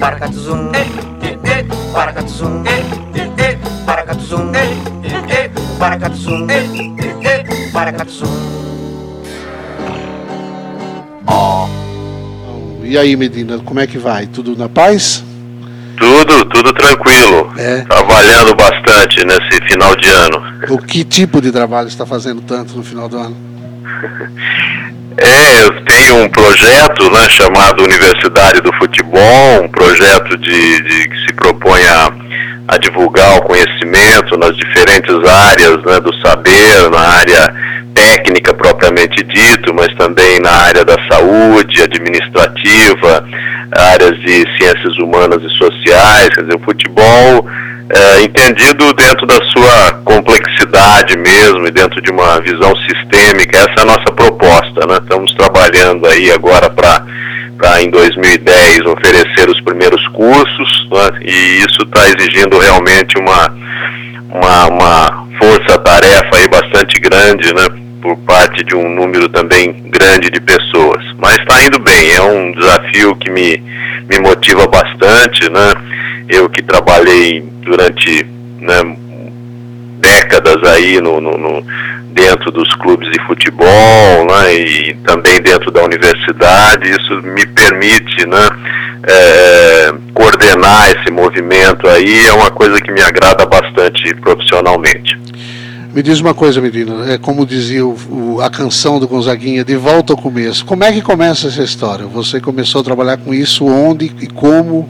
Paracatuzum, paracatuzum, paracatuzum, paracatuzum, paracatuzum. E aí, Medina, como é que vai? Tudo na paz? Tudo, tudo. Trabalhando bastante nesse final de ano. O que tipo de trabalho está fazendo tanto no final do ano? É, eu tenho um projeto né, chamado Universidade do Futebol, um projeto de, de que se propõe a, a divulgar o conhecimento nas diferentes áreas né, do saber, na área técnica propriamente dito, mas também na área da saúde, administrativa, áreas de ciências humanas e sociais, quer dizer, o futebol é, entendido dentro da sua complexidade mesmo e dentro de uma visão sistêmica. Essa é a nossa proposta, né? Estamos trabalhando aí agora para para em 2010 oferecer os primeiros cursos né? e isso está exigindo realmente uma, uma, uma força-tarefa aí bastante grande, né? Por parte de um número também grande de pessoas. Mas está indo bem, é um desafio que me, me motiva bastante, né? Eu que trabalhei durante né, décadas aí no, no, no, dentro dos clubes de futebol né, e também dentro da universidade, isso me permite né, é, coordenar esse movimento aí, é uma coisa que me agrada bastante profissionalmente. Me diz uma coisa, menina, é como dizia o, o, a canção do Gonzaguinha, de volta ao começo. Como é que começa essa história? Você começou a trabalhar com isso, onde e como?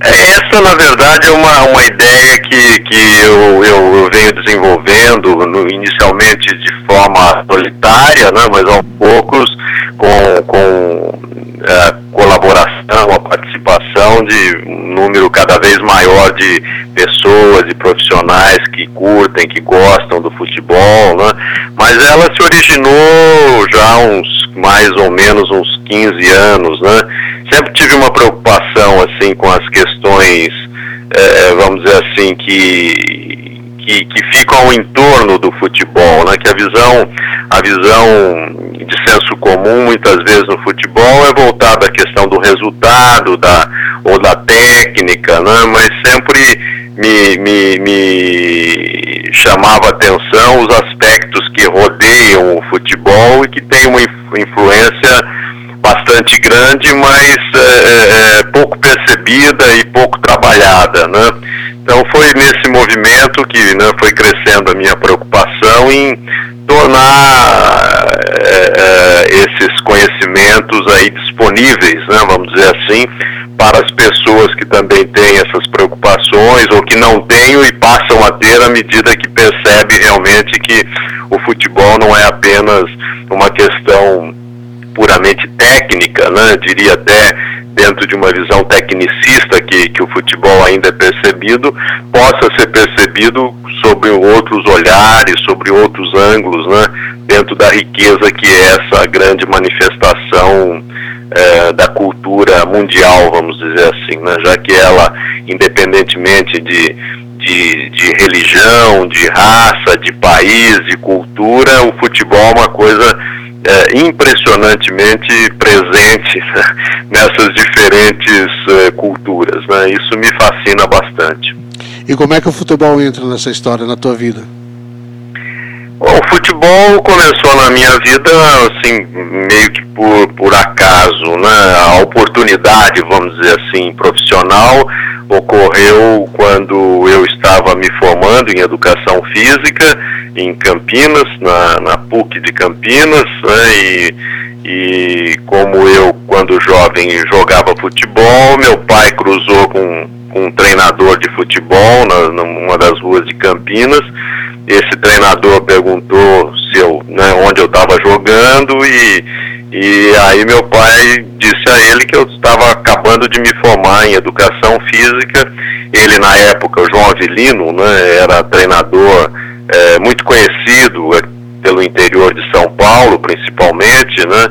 Essa, na verdade, é uma, uma ideia que, que eu, eu, eu venho desenvolvendo no, inicialmente de forma solitária, né, mas aos poucos com, com é, colaboração, a participação de um número cada vez maior de pessoas e profissionais que curtem, que gostam do futebol, né? mas ela se originou já uns mais ou menos uns 15 anos, né? Sempre tive uma preocupação assim com as questões, é, vamos dizer assim, que que, que ficam ao entorno do futebol, né? que a visão, a visão de senso comum muitas vezes no futebol é voltada à questão do resultado da, ou da técnica, né? mas sempre me, me, me chamava atenção os aspectos que rodeiam o futebol e que tem uma influência bastante grande, mas é, é, pouco percebida e pouco trabalhada, né? Então foi nesse movimento que né, foi crescendo a minha preocupação em tornar é, é, esses conhecimentos aí disponíveis, né, vamos dizer assim, para as pessoas que também têm essas preocupações ou que não têm e passam a ter à medida que percebe realmente que o futebol não é apenas uma questão puramente técnica, né, diria até dentro de uma visão tecnicista que, que o futebol ainda é percebido, possa ser percebido sobre outros olhares, sobre outros ângulos, né, dentro da riqueza que é essa grande manifestação é, da cultura mundial, vamos dizer assim, né, já que ela, independentemente de, de, de, religião, de raça, de país, de cultura, o futebol é uma coisa é, impressionantemente presente né, nessas diferentes é, culturas. Né? Isso me fascina bastante. E como é que o futebol entra nessa história na tua vida? Bom, o futebol começou na minha vida assim meio que por, por acaso, né? A oportunidade, vamos dizer assim, profissional ocorreu quando eu estava me formando em educação física em Campinas, na, na PUC de Campinas, né, e, e como eu, quando jovem, jogava futebol, meu pai cruzou com, com um treinador de futebol na, numa das ruas de Campinas. Esse treinador perguntou se eu, né, onde eu estava jogando e, e aí meu pai disse a ele que eu estava acabando de me formar em educação física. Ele na época, o João Avelino, né, era treinador é, muito conhecido é, pelo interior de São Paulo, principalmente, né?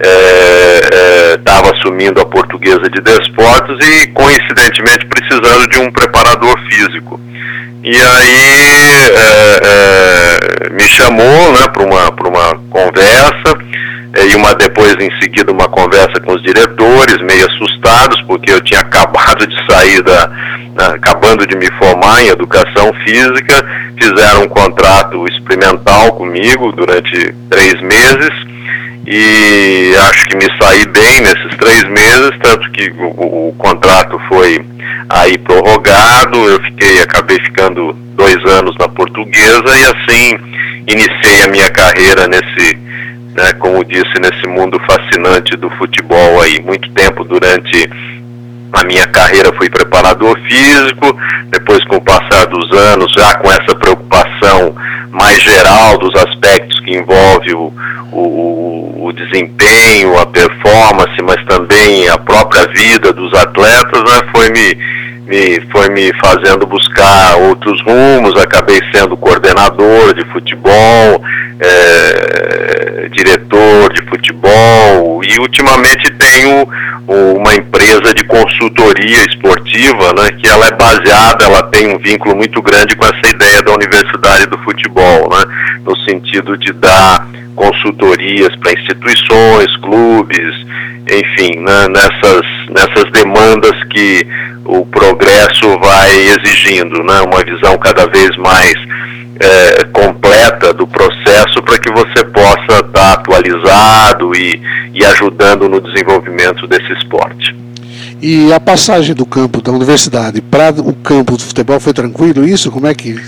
Estava é, é, assumindo a portuguesa de desportos e coincidentemente precisando de um preparador físico. E aí é, é, me chamou né, para uma, uma conversa, é, e uma depois em seguida uma conversa com os diretores, meio assustados, porque eu tinha acabado de sair da. Né, acabando de me formar em educação física, fizeram um contrato experimental comigo durante três meses e acho que me saí bem nesses três meses, tanto que o, o contrato foi aí prorrogado, eu fiquei, acabei ficando dois anos na portuguesa e assim iniciei a minha carreira nesse, né, como disse, nesse mundo fascinante do futebol aí. Muito tempo durante a minha carreira fui preparador físico, depois com o passar dos anos, já com essa preocupação mais geral dos aspectos que envolve o, o, o desempenho, a performance, mas também a própria vida dos atletas, né, foi me me, foi me fazendo buscar outros rumos, acabei sendo coordenador de futebol, é, diretor de futebol e ultimamente tenho uma empresa de consultoria esportiva, né, que ela é baseada, ela tem um vínculo muito grande com essa ideia da universidade do futebol, né, no sentido de dar consultorias para instituições, clubes, enfim, né, nessas, nessas demandas que o progresso vai exigindo, né? uma visão cada vez mais é, completa do processo para que você possa estar tá atualizado e, e ajudando no desenvolvimento desse esporte. E a passagem do campo da universidade para o campo do futebol foi tranquilo isso? Como é que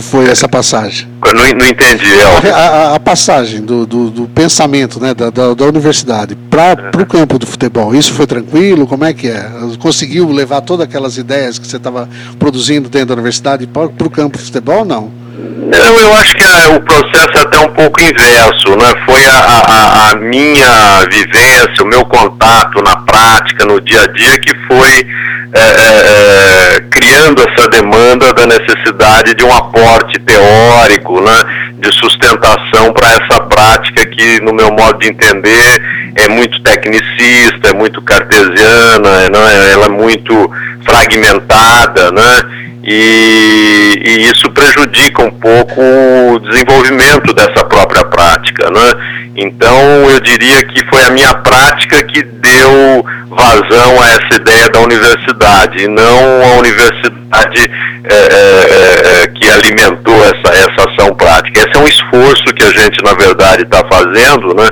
foi essa passagem? Eu não, não entendi. A, a, a, passagem do, do, do, pensamento né, da, da, da universidade para o campo do futebol, isso foi tranquilo? Como é que é? Conseguiu levar todas aquelas ideias que você estava produzindo dentro da universidade para o campo do futebol ou não? Eu acho que a, o processo é até um pouco inverso, né? Foi a, a, a, minha vivência, o meu contato na prática, no dia a dia, que foi é, é, é, criando essa demanda da necessidade de um aporte teórico, né, de sustentação para essa prática que, no meu modo de entender, é muito tecnicista, é muito cartesiana, né, ela é muito fragmentada, né, e, e, isso prejudica um pouco o desenvolvimento dessa própria prática. Né? Então, eu diria que foi a minha prática que deu vazão a essa ideia da universidade, e não a universidade é, é, é, que alimentou essa, essa ação prática. Esse é um esforço que a gente, na verdade, está fazendo, né,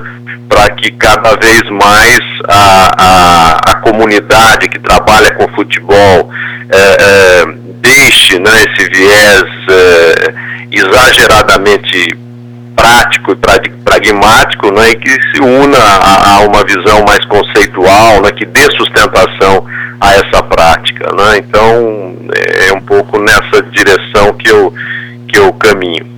para que cada vez mais a, a, a, comunidade que trabalha com futebol é, é, deixe né, esse viés é, exageradamente prático e pragmático, né, e que se una a, a, uma visão mais conceitual, né, que dê sustentação a essa prática, né. Então é um pouco nessa direção que eu que eu caminho.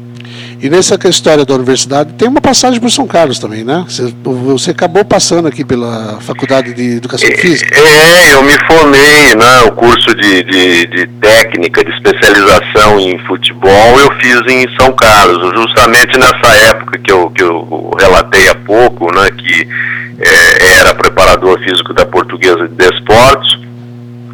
E nessa história da universidade, tem uma passagem por São Carlos também, né? Você, você acabou passando aqui pela Faculdade de Educação é, Física. É, eu me formei, né? O curso de, de, de, técnica, de especialização em futebol, eu fiz em São Carlos, justamente nessa época que eu, que eu relatei há pouco, né? Que é, era preparador físico da Portuguesa de Desportos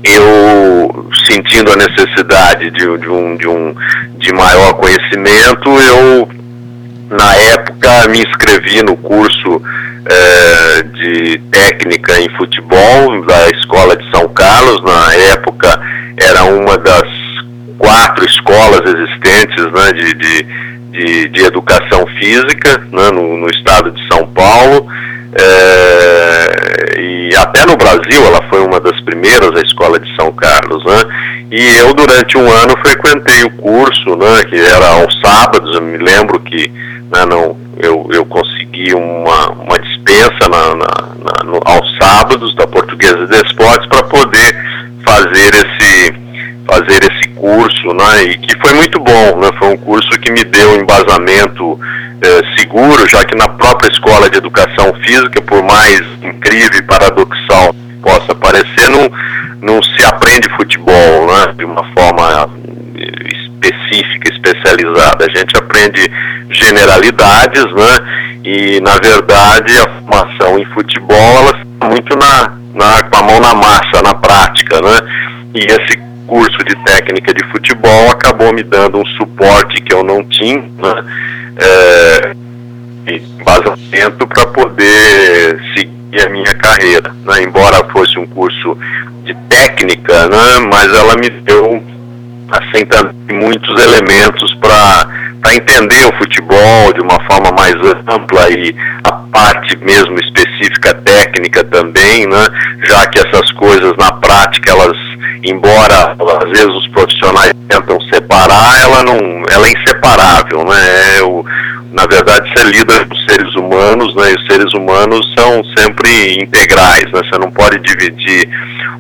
eu sentindo a necessidade de, de, um, de, um, de maior conhecimento, eu na época me inscrevi no curso é, de técnica em futebol da Escola de São Carlos. Na época era uma das quatro escolas existentes né, de, de, de, de educação física né, no, no estado de São Paulo. É, e até no Brasil ela foi uma das primeiras, a escola de São Carlos, né? E eu durante um ano frequentei o curso, né? Que era aos sábados, eu me lembro que né, não, eu, eu consegui uma, uma dispensa na, na, na no, aos sábados da Portuguesa de Esportes para poder fazer esse fazer esse curso, né? E que foi muito bom, né? Foi um curso que me deu embasamento é, seguro, já que na própria escola de educação física, por mais incrível e paradoxal possa parecer, não, não se aprende futebol né, de uma forma específica, especializada. A gente aprende generalidades, né? E, na verdade, a formação em futebol, ela está muito na, na, com a mão na massa, na prática, né? E esse curso de técnica de futebol acabou me dando um suporte que eu não tinha, né? É, para poder seguir a minha carreira. Né? Embora fosse um curso de técnica, né? mas ela me deu assim muitos elementos para para entender o futebol de uma forma mais ampla e a parte mesmo específica técnica também, né? Já que essas coisas na prática elas, embora às vezes os profissionais tentam separar, ela não, ela é inseparável, né? É o, na verdade, você lida com seres humanos, né? E os seres humanos são sempre integrais, né? Você não pode dividir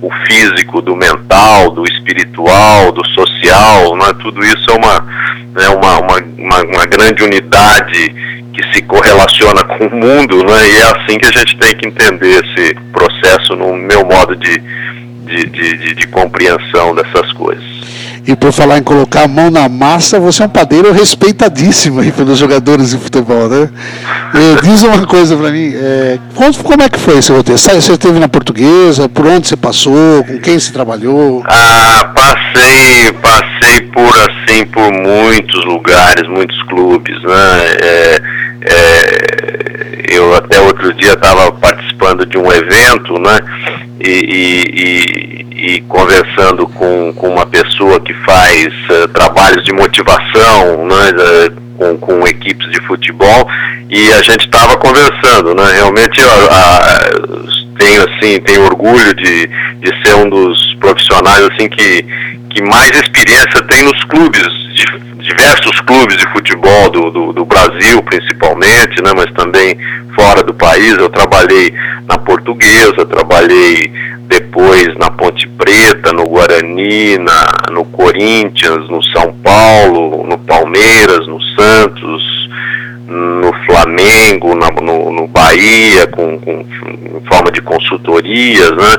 o físico do mental, do espiritual, do social, né? Tudo isso é uma, né, uma, uma, uma grande unidade que se correlaciona com o mundo, né? E é assim que a gente tem que entender esse processo no meu modo de, de, de, de, de compreensão dessas coisas. E por falar em colocar a mão na massa, você é um padeiro respeitadíssimo aí pelos jogadores de futebol, né? E diz uma coisa para mim, é, como é que foi esse roteiro? Você esteve na portuguesa, por onde você passou, com quem você trabalhou? Ah, passei, passei por assim, por muitos lugares, muitos clubes, né? É, é, eu até outro dia estava participando de um evento, né? E, e, e, e, conversando com, com uma pessoa que faz uh, trabalhos de motivação, né? Com, com equipes de futebol e a gente estava conversando, né? Realmente eu, a, tenho assim, tenho orgulho de, de ser um dos profissionais assim que, que mais experiência tem nos clubes diversos clubes de futebol do, do, do, Brasil, principalmente, né, mas também fora do país. Eu trabalhei na Portuguesa, trabalhei depois na Ponte Preta, no Guarani, na, no Corinthians, no São Paulo, no Palmeiras, no Santos, no Flamengo, na, no, no Bahia, com, com, em forma de consultorias, né?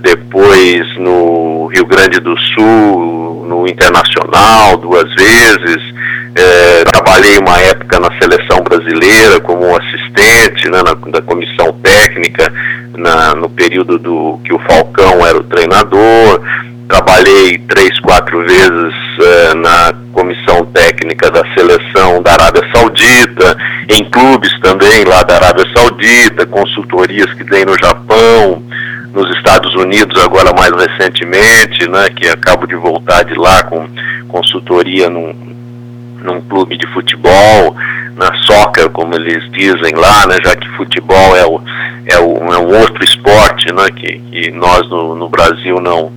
depois no Rio Grande do Sul, no Internacional, duas vezes. É, trabalhei uma época na seleção brasileira como assistente né, na, da comissão técnica, na, no período do que o Falcão era o treinador. Trabalhei três, quatro vezes é, na comissão técnica da seleção da Arábia Saudita, em clubes também lá da Arábia Saudita, consultorias que dei no Japão, nos Estados Unidos agora mais recentemente, né, que acabo de voltar de lá com consultoria num, num clube de futebol, na soccer, como eles dizem lá, né, já que futebol é, o, é, o, é um outro esporte né, que, que nós no, no Brasil não,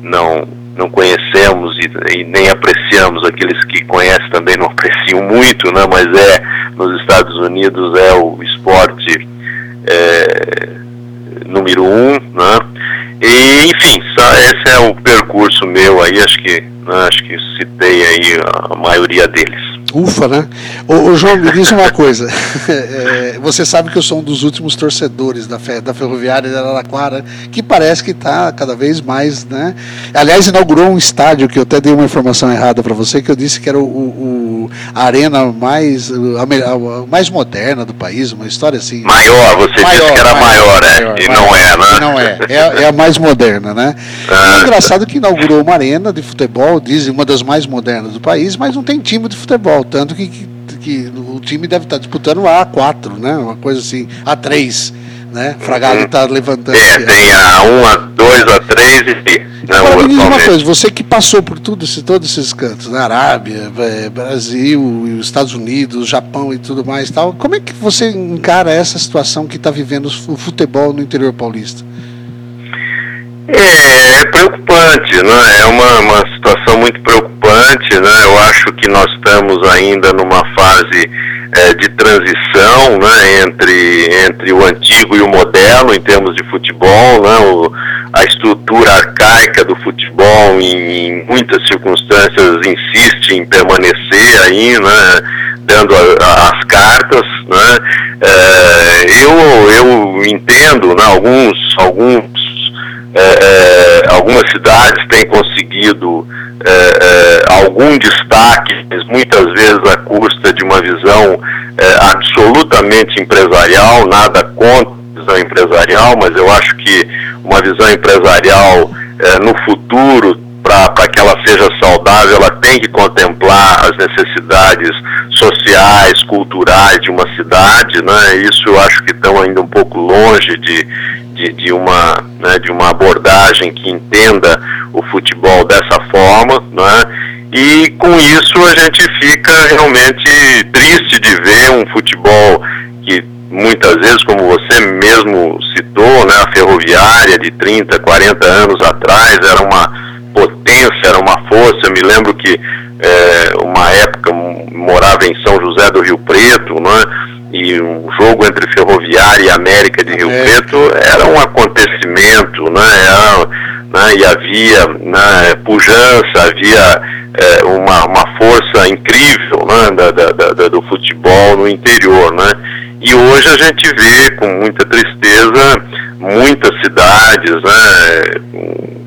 não, não conhecemos e, e, nem apreciamos, aqueles que conhecem também não apreciam muito, né, mas é, nos Estados Unidos é o esporte é, número um, né? E, enfim, esse é o percurso meu aí, acho que, né, acho que citei aí a maioria deles. Ufa, né? Ô, ô, João, me diz uma coisa. É, você sabe que eu sou um dos últimos torcedores da, da Ferroviária de Araraquara, que parece que está cada vez mais, né? Aliás, inaugurou um estádio que eu até dei uma informação errada para você, que eu disse que era o, o a arena mais, a, a, mais moderna do país, uma história assim. Maior, você maior, disse que era maior, maior é, maior, e maior, não é, né? Não é, é, é a mais moderna, né? Ah, é engraçado que inaugurou uma arena de futebol, dizem uma das mais modernas do país, mas não tem time de futebol tanto que, que, que, o time deve estar disputando a A4, né? Uma coisa assim, A3. Né? Fragado está levantando. É, tem a 1, a 2, a 3 e. Agora me diz uma coisa, você que passou por tudo todos esses cantos, na Arábia, é, Brasil, Estados Unidos, Japão e tudo mais tal, como é que você encara essa situação que está vivendo o futebol no interior paulista? É, é preocupante, né? É uma, uma situação muito preocupante, né? Eu acho que nós estamos ainda numa fase é, de transição, né? Entre, entre o antigo e o moderno em termos de futebol, né? O, a estrutura arcaica do futebol em, em, muitas circunstâncias insiste em permanecer aí, né? Dando a, a, as cartas, né? É, eu, eu entendo, né? Alguns, alguns é, é, algumas cidades têm conseguido é, é, algum destaque, mas muitas vezes à custa de uma visão é, absolutamente empresarial, nada contra a visão empresarial, mas eu acho que uma visão empresarial no futuro, para que ela seja saudável, ela tem que contemplar as necessidades sociais, culturais de uma cidade, né? Isso eu acho que estão ainda um pouco longe de, de, de uma, né, de uma abordagem que entenda o futebol dessa forma, né? E com isso a gente fica realmente triste de ver um futebol que muitas vezes, como você mesmo citou, né, a ferroviária de 30, 40 anos atrás era uma potência, era uma força. Eu me lembro que é, uma época morava em São José do Rio Preto, né, e um jogo entre Ferroviária e América de Rio é. Preto era um acontecimento, né, era, né, e havia né, pujança, havia é, uma, uma força incrível né, da, da, da, do futebol no interior. Né? E hoje a gente vê com muita tristeza muitas cidades, né,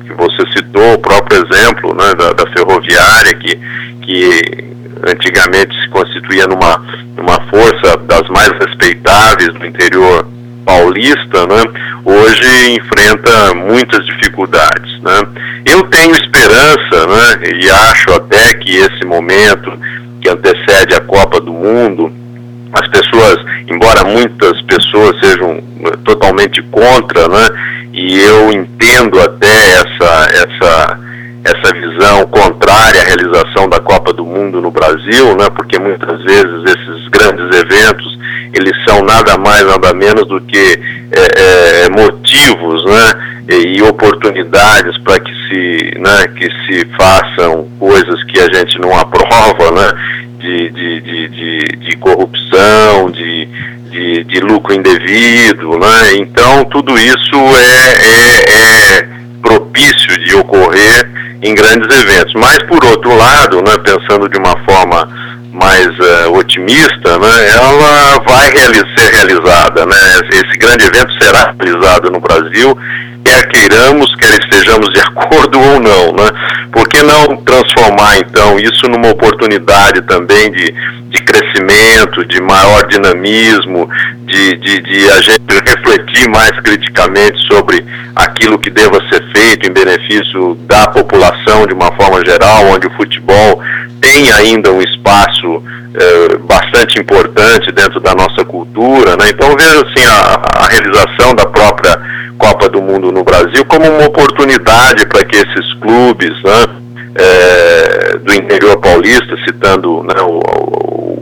que você citou, o próprio exemplo né, da, da ferroviária, que, que antigamente se constituía numa, numa força das mais respeitáveis do interior paulista, né, hoje enfrenta muitas dificuldades. Né. Eu tenho esperança, né, e acho até que esse momento que antecede a Copa do Mundo, as pessoas, embora muitas pessoas sejam totalmente contra, né, e eu entendo até essa, essa, essa visão contrária à realização da Copa do Mundo no Brasil, né, porque muitas vezes esses grandes eventos eles são nada mais nada menos do que é, é, motivos, né, e, oportunidades para que se, né, que se façam coisas que a gente não aprova, né, de, de, de, de, corrupção, de, de, de, lucro indevido, né, então tudo isso é, é, é propício de ocorrer em grandes eventos. Mas por outro lado, né, pensando de uma forma mais uh, otimista, né, ela vai ser realizada. Né? Esse grande evento será realizado no Brasil quer queiramos, quer estejamos de acordo ou não, né? Por que não transformar então isso numa oportunidade também de, de crescimento, de maior dinamismo, de, de, de a gente refletir mais criticamente sobre aquilo que deva ser feito em benefício da população de uma forma geral, onde o futebol tem ainda um espaço eh, bastante importante dentro da nossa cultura, né? Então veja assim a, a realização da própria Copa do Mundo no Brasil como uma oportunidade para que esses clubes né, é, do interior paulista, citando né, o,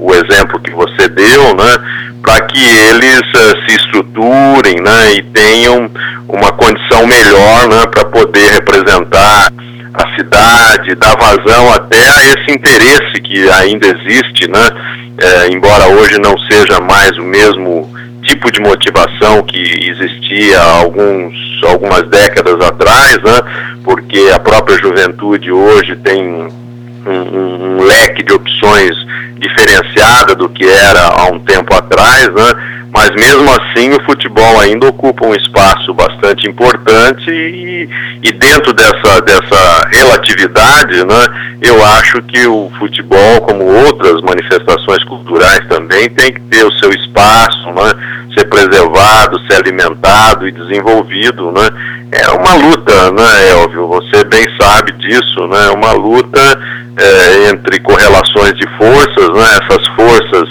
o, exemplo que você deu, né, para que eles uh, se estruturem né, e tenham uma condição melhor né, para poder representar a cidade, dar vazão até a esse interesse que ainda existe, né, é, embora hoje não seja mais o mesmo tipo de motivação que existia alguns, algumas décadas atrás, né? porque a própria juventude hoje tem um, um, um leque de opções diferenciada do que era há um tempo atrás, né? Mas mesmo assim o futebol ainda ocupa um espaço bastante importante e, e dentro dessa, dessa relatividade, né, eu acho que o futebol, como outras manifestações culturais também, tem que ter o seu espaço, né, ser preservado, ser alimentado e desenvolvido, né, é uma luta, né, Elvio, você bem sabe disso, né, é uma luta é, entre correlações de forças, né, essas forças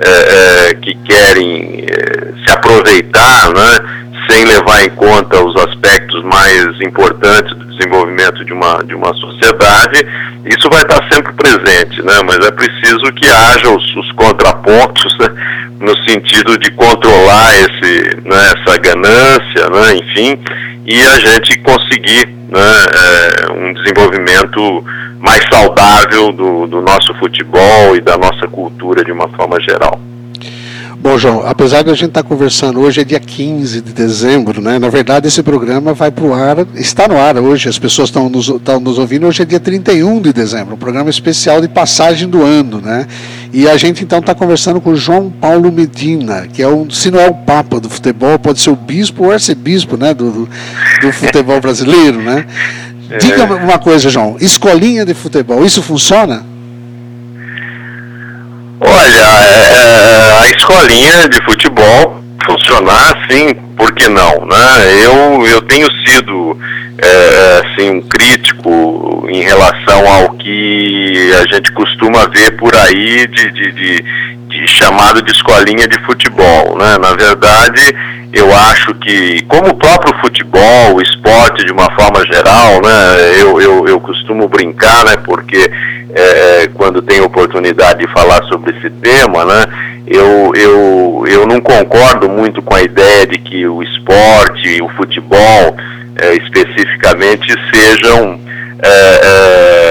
é, é, que querem é, se aproveitar, né, sem levar em conta os aspectos mais importantes do desenvolvimento de uma, de uma sociedade, isso vai estar sempre presente, né, mas é preciso que haja os, os contrapontos né, no sentido de controlar esse, né, essa ganância, né, enfim, e a gente conseguir né, é, um desenvolvimento mais saudável do, do nosso futebol e da nossa cultura de uma forma geral. Bom, João, apesar de a gente estar tá conversando, hoje é dia 15 de dezembro, né? Na verdade, esse programa vai para o ar, está no ar hoje, as pessoas estão nos, estão nos ouvindo, hoje é dia 31 de dezembro, um programa especial de passagem do ano, né? E a gente então está conversando com o João Paulo Medina, que é um, se não é o Papa do futebol, pode ser o bispo ou arcebispo, né? Do, do, do futebol brasileiro, né? É. Diga uma coisa, João, escolinha de futebol, isso funciona? Olha, é, escolinha de futebol funcionar, sim, por que não? Né? Eu, eu tenho sido é, assim, um crítico em relação ao que a gente costuma ver por aí de, de, de, de chamado de escolinha de futebol. Né? Na verdade, eu acho que, como o próprio futebol, o esporte de uma forma geral, né, eu, eu, eu costumo brincar, né, porque é, quando tenho oportunidade de falar sobre esse tema, né, eu, eu, eu não concordo muito com a ideia de que o esporte, o futebol é, especificamente, sejam é,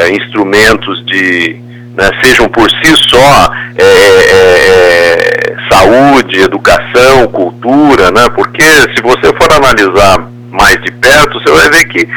é instrumentos de. Né, sejam por si só é, é, saúde, educação, cultura, né, porque se você for analisar mais de perto, você vai ver que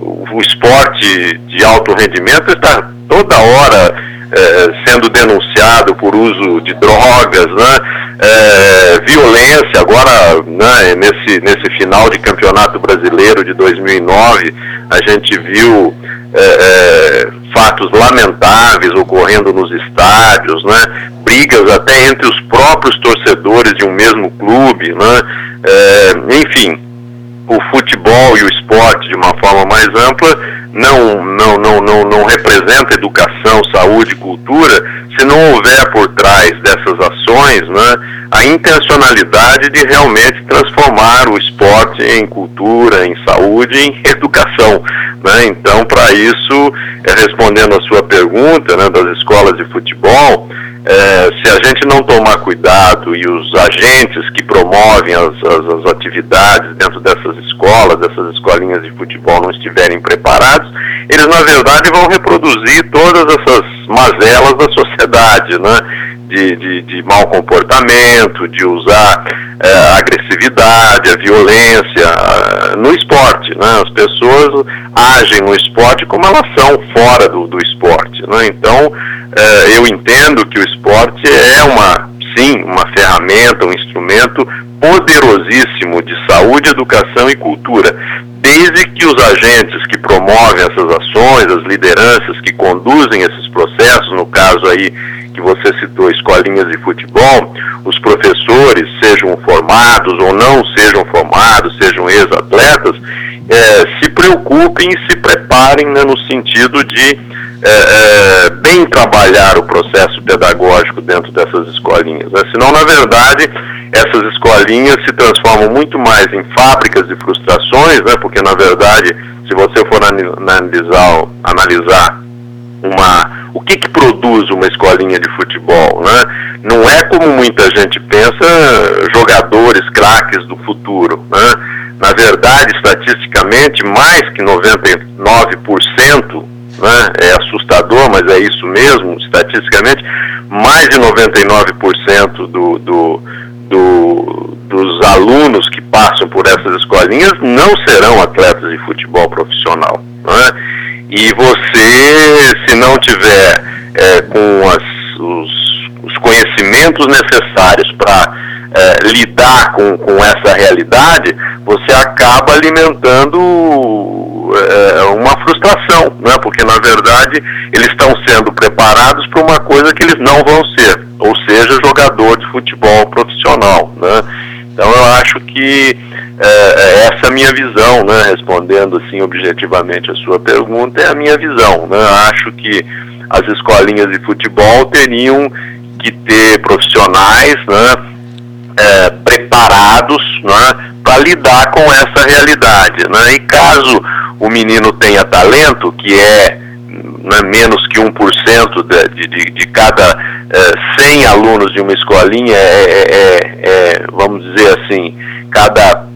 o esporte de alto rendimento está toda hora é, sendo denunciado por uso de drogas, né? É, violência, agora né, nesse, nesse final de campeonato brasileiro de 2009, a gente viu é, fatos lamentáveis ocorrendo nos estádios, né? brigas até entre os próprios torcedores de um mesmo clube, né? Enfim, o futebol e o esporte de uma forma mais ampla não, não, não, não, não representa educação, saúde, cultura, se não houver por trás dessas ações né, a intencionalidade de realmente transformar o esporte em cultura, em saúde, em educação. Né? Então, para isso, é, respondendo a sua pergunta né, das escolas de futebol, é, se a gente não tomar cuidado e os agentes que promovem as, as, as, atividades dentro dessas escolas, dessas escolinhas de futebol não estiverem preparados, eles na verdade vão reproduzir todas essas mazelas da sociedade, né? De, de, de mau comportamento, de usar é, agressividade, a violência uh, no esporte. Né? As pessoas agem no esporte como elas são fora do, do esporte. Né? Então, é, eu entendo que o esporte é uma, sim, uma ferramenta, um instrumento poderosíssimo de saúde, educação e cultura, desde que os agentes que promovem essas ações, as lideranças que conduzem esses processos, no caso aí que você citou, escolinhas de futebol, os professores, sejam formados ou não sejam formados, sejam ex-atletas, é, se preocupem e se preparem né, no sentido de é, é, bem trabalhar o processo pedagógico dentro dessas escolinhas. Né? Senão, na verdade, essas escolinhas se transformam muito mais em fábricas de frustrações, né? porque, na verdade, se você for analisar, analisar uma, o que, que produz uma escolinha de futebol, né? Não é como muita gente pensa, jogadores craques do futuro, né? Na verdade, estatisticamente, mais que 99% né? é assustador, mas é isso mesmo, estatisticamente, mais de 99% do, do, do, dos alunos que passam por essas escolinhas não serão atletas de futebol profissional. Né? E você, se não tiver é, com as, os, os conhecimentos necessários para é, lidar com, com essa realidade, você acaba alimentando é, uma frustração, né? porque na verdade eles estão sendo preparados para uma coisa que eles não vão ser, ou seja, jogador de futebol profissional. Né? Então eu acho que é, essa é a minha visão, né? respondendo assim objetivamente a sua pergunta, é a minha visão. Né? Acho que as escolinhas de futebol teriam que ter profissionais né, é, preparados né, para lidar com essa realidade. Né? E caso o menino tenha talento, que é né, menos que 1% de, de, de cada é, 100 alunos de uma escolinha, é, é, é, é vamos dizer assim, cada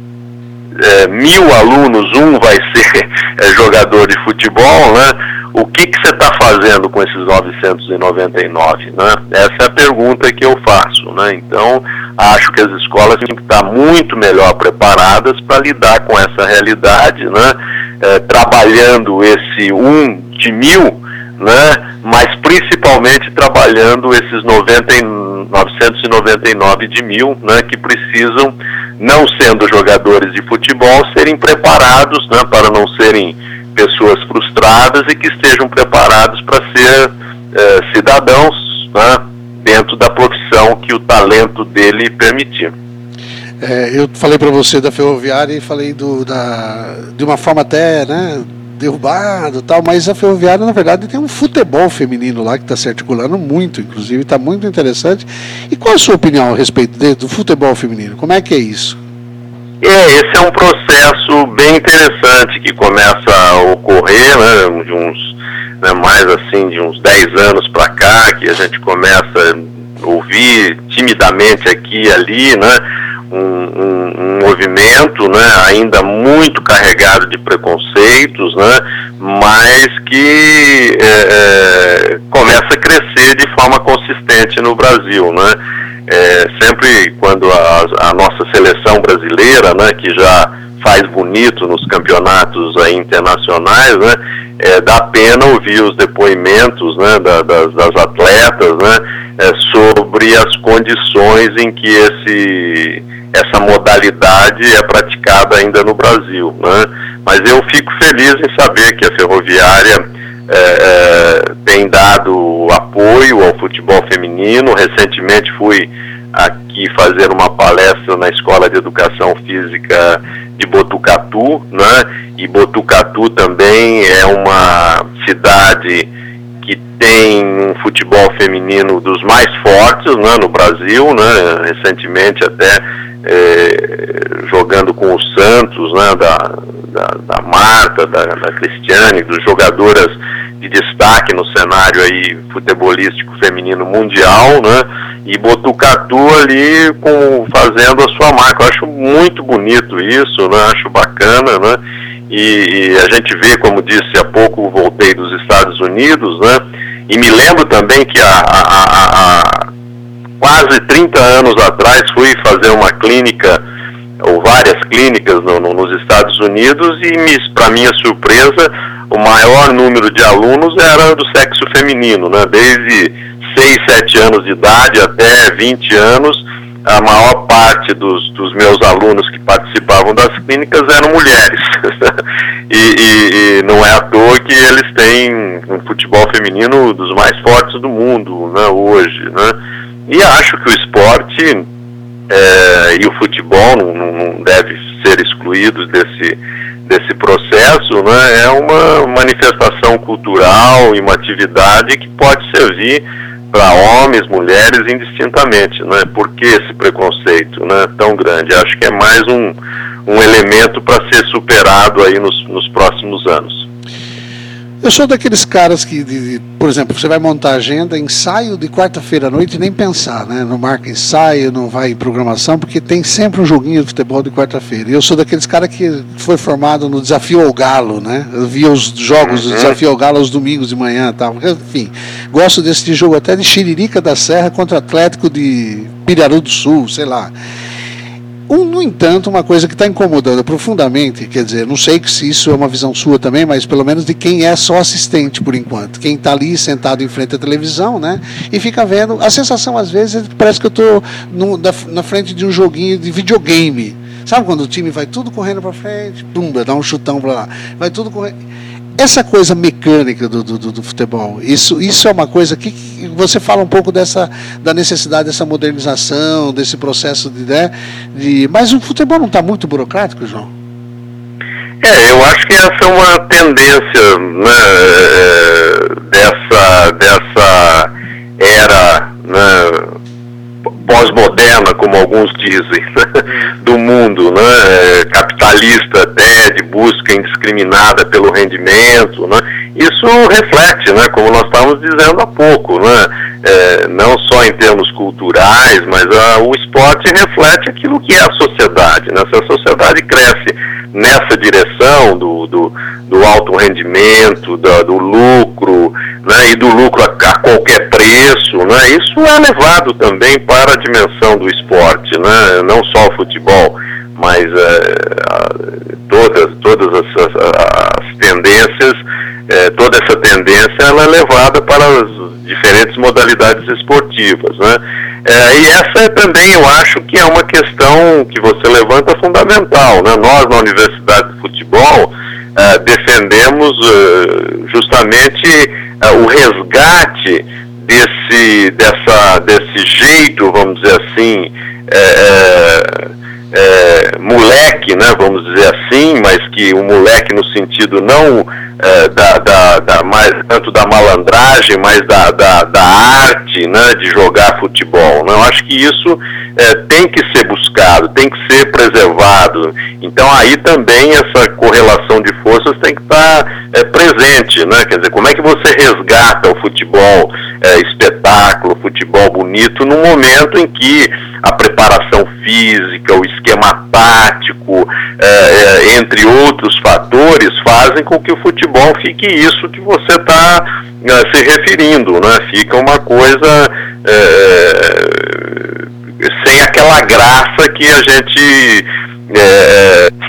é, mil alunos, um vai ser jogador de futebol, né? O que, você está fazendo com esses 999? Né? Essa é a pergunta que eu faço. Né? Então, acho que as escolas têm que estar muito melhor preparadas para lidar com essa realidade, né? É, trabalhando esse um de mil, né? mas principalmente trabalhando esses 90, 999 de mil, né? que precisam, não sendo jogadores de futebol, serem preparados né? para não serem pessoas frustradas e que estejam preparados para ser é, cidadãos né, dentro da profissão que o talento dele permitia. É, eu falei para você da ferroviária e falei do, da, de uma forma até né, derrubado tal, mas a ferroviária na verdade tem um futebol feminino lá que está se articulando muito, inclusive está muito interessante. E qual a sua opinião a respeito de, do futebol feminino? Como é que é isso? É, esse é um processo bem interessante que começa a ocorrer, né, de uns, né, mais assim, de uns 10 anos para cá, que a gente começa a ouvir timidamente aqui e ali, né, um, um, um, movimento né, ainda muito carregado de preconceitos, né, mas que é, é, começa a crescer de forma consistente no Brasil. Né. É, sempre quando a, a, nossa seleção brasileira, né, que já faz bonito nos campeonatos aí, internacionais, né, é, dá pena ouvir os depoimentos né, da, das, das, atletas né, é, sobre as condições em que esse, essa modalidade é praticada ainda no Brasil. Né? Mas eu fico feliz em saber que a Ferroviária é, tem dado apoio ao futebol feminino. Recentemente fui aqui fazer uma palestra na Escola de Educação Física de Botucatu, né? E Botucatu também é uma cidade que tem um futebol feminino dos mais fortes né, no Brasil, né? Recentemente até é, jogando com o Santos, né? Da, da, da Marta, da, da Cristiane, dos jogadoras de destaque no cenário aí futebolístico feminino mundial, né? E Botucatu ali com, fazendo a sua marca. Eu acho muito bonito isso, né? Acho bacana, né? E, e, a gente vê, como disse há pouco, voltei dos Estados Unidos, né? E me lembro também que há, há, há quase 30 anos atrás fui fazer uma clínica ou várias clínicas no, no, nos Estados Unidos e, para minha surpresa, o maior número de alunos era do sexo feminino, né? Desde 6, 7 anos de idade até 20 anos, a maior parte dos, dos meus alunos que participavam das clínicas eram mulheres. e, e, e, não é à toa que eles têm um futebol feminino dos mais fortes do mundo né, hoje. Né? E acho que o esporte é, e o futebol não, não deve ser excluídos desse, desse processo, né, é uma manifestação cultural e uma atividade que pode servir para homens, mulheres, indistintamente, né? Por que esse preconceito, né, tão grande? Acho que é mais um, um elemento para ser superado aí nos, nos próximos anos. Eu sou daqueles caras que, de, de, por exemplo, você vai montar agenda, ensaio de quarta-feira à noite, nem pensar, né? Não marca ensaio, não vai em programação, porque tem sempre um joguinho de futebol de quarta-feira. E eu sou daqueles caras que foi formado no Desafio ao Galo, né? Eu via os jogos uhum. do Desafio ao Galo aos domingos de manhã e tal. Enfim, gosto desse jogo até de Xiririca da Serra contra Atlético de Piraru do Sul, sei lá. Um, no entanto, uma coisa que está incomodando profundamente, quer dizer, não sei se isso é uma visão sua também, mas pelo menos de quem é só assistente por enquanto. Quem está ali sentado em frente à televisão, né? E fica vendo. A sensação, às vezes, parece que eu estou na frente de um joguinho de videogame. Sabe quando o time vai tudo correndo para frente, pumba, dá um chutão para lá. Vai tudo correndo essa coisa mecânica do, do, do, futebol, isso, isso é uma coisa que, que, você fala um pouco dessa da necessidade dessa modernização, desse processo de, né, de mas o futebol não está muito burocrático, João? É, eu acho que essa é uma tendência né, é, dessa, dessa era né, pós-moderna, como alguns dizem, né, do mundo, né, é, capitalista até, de busca indiscriminada pelo rendimento, né, isso reflete, né, como nós estávamos dizendo há pouco, né, é, não só em termos culturais, mas a, o esporte reflete aquilo que é a sociedade. Né, se a sociedade cresce nessa direção do, do, do alto rendimento, do, do lucro, né, e do lucro a, a, qualquer preço, né, isso é levado também para a dimensão do esporte, né, não só o futebol, mas é, todas, todas as, as tendências, é, toda essa tendência ela é levada para as diferentes modalidades esportivas. Né? É, e essa é também, eu acho que é uma questão que você levanta fundamental. Né? Nós, na Universidade de Futebol, é, defendemos é, justamente é, o resgate desse, dessa, desse jeito, vamos dizer assim, é, é, moleque, né, vamos dizer assim, mas que o moleque no sentido não é, da, da, da, mais, tanto da malandragem, mas da, da, da arte né, de jogar futebol. Né? Eu acho que isso é, tem que ser buscado, tem que ser preservado. Então aí também essa correlação de forças tem que estar é, presente. Né? Quer dizer, como é que você resgata o futebol é, espetáculo, futebol bonito, no momento em que a preparação física, o esquema tático, é, é, entre outros fatores, fazem com que o futebol fique isso que você está é, se referindo, né? Fica uma coisa é, sem aquela graça que a gente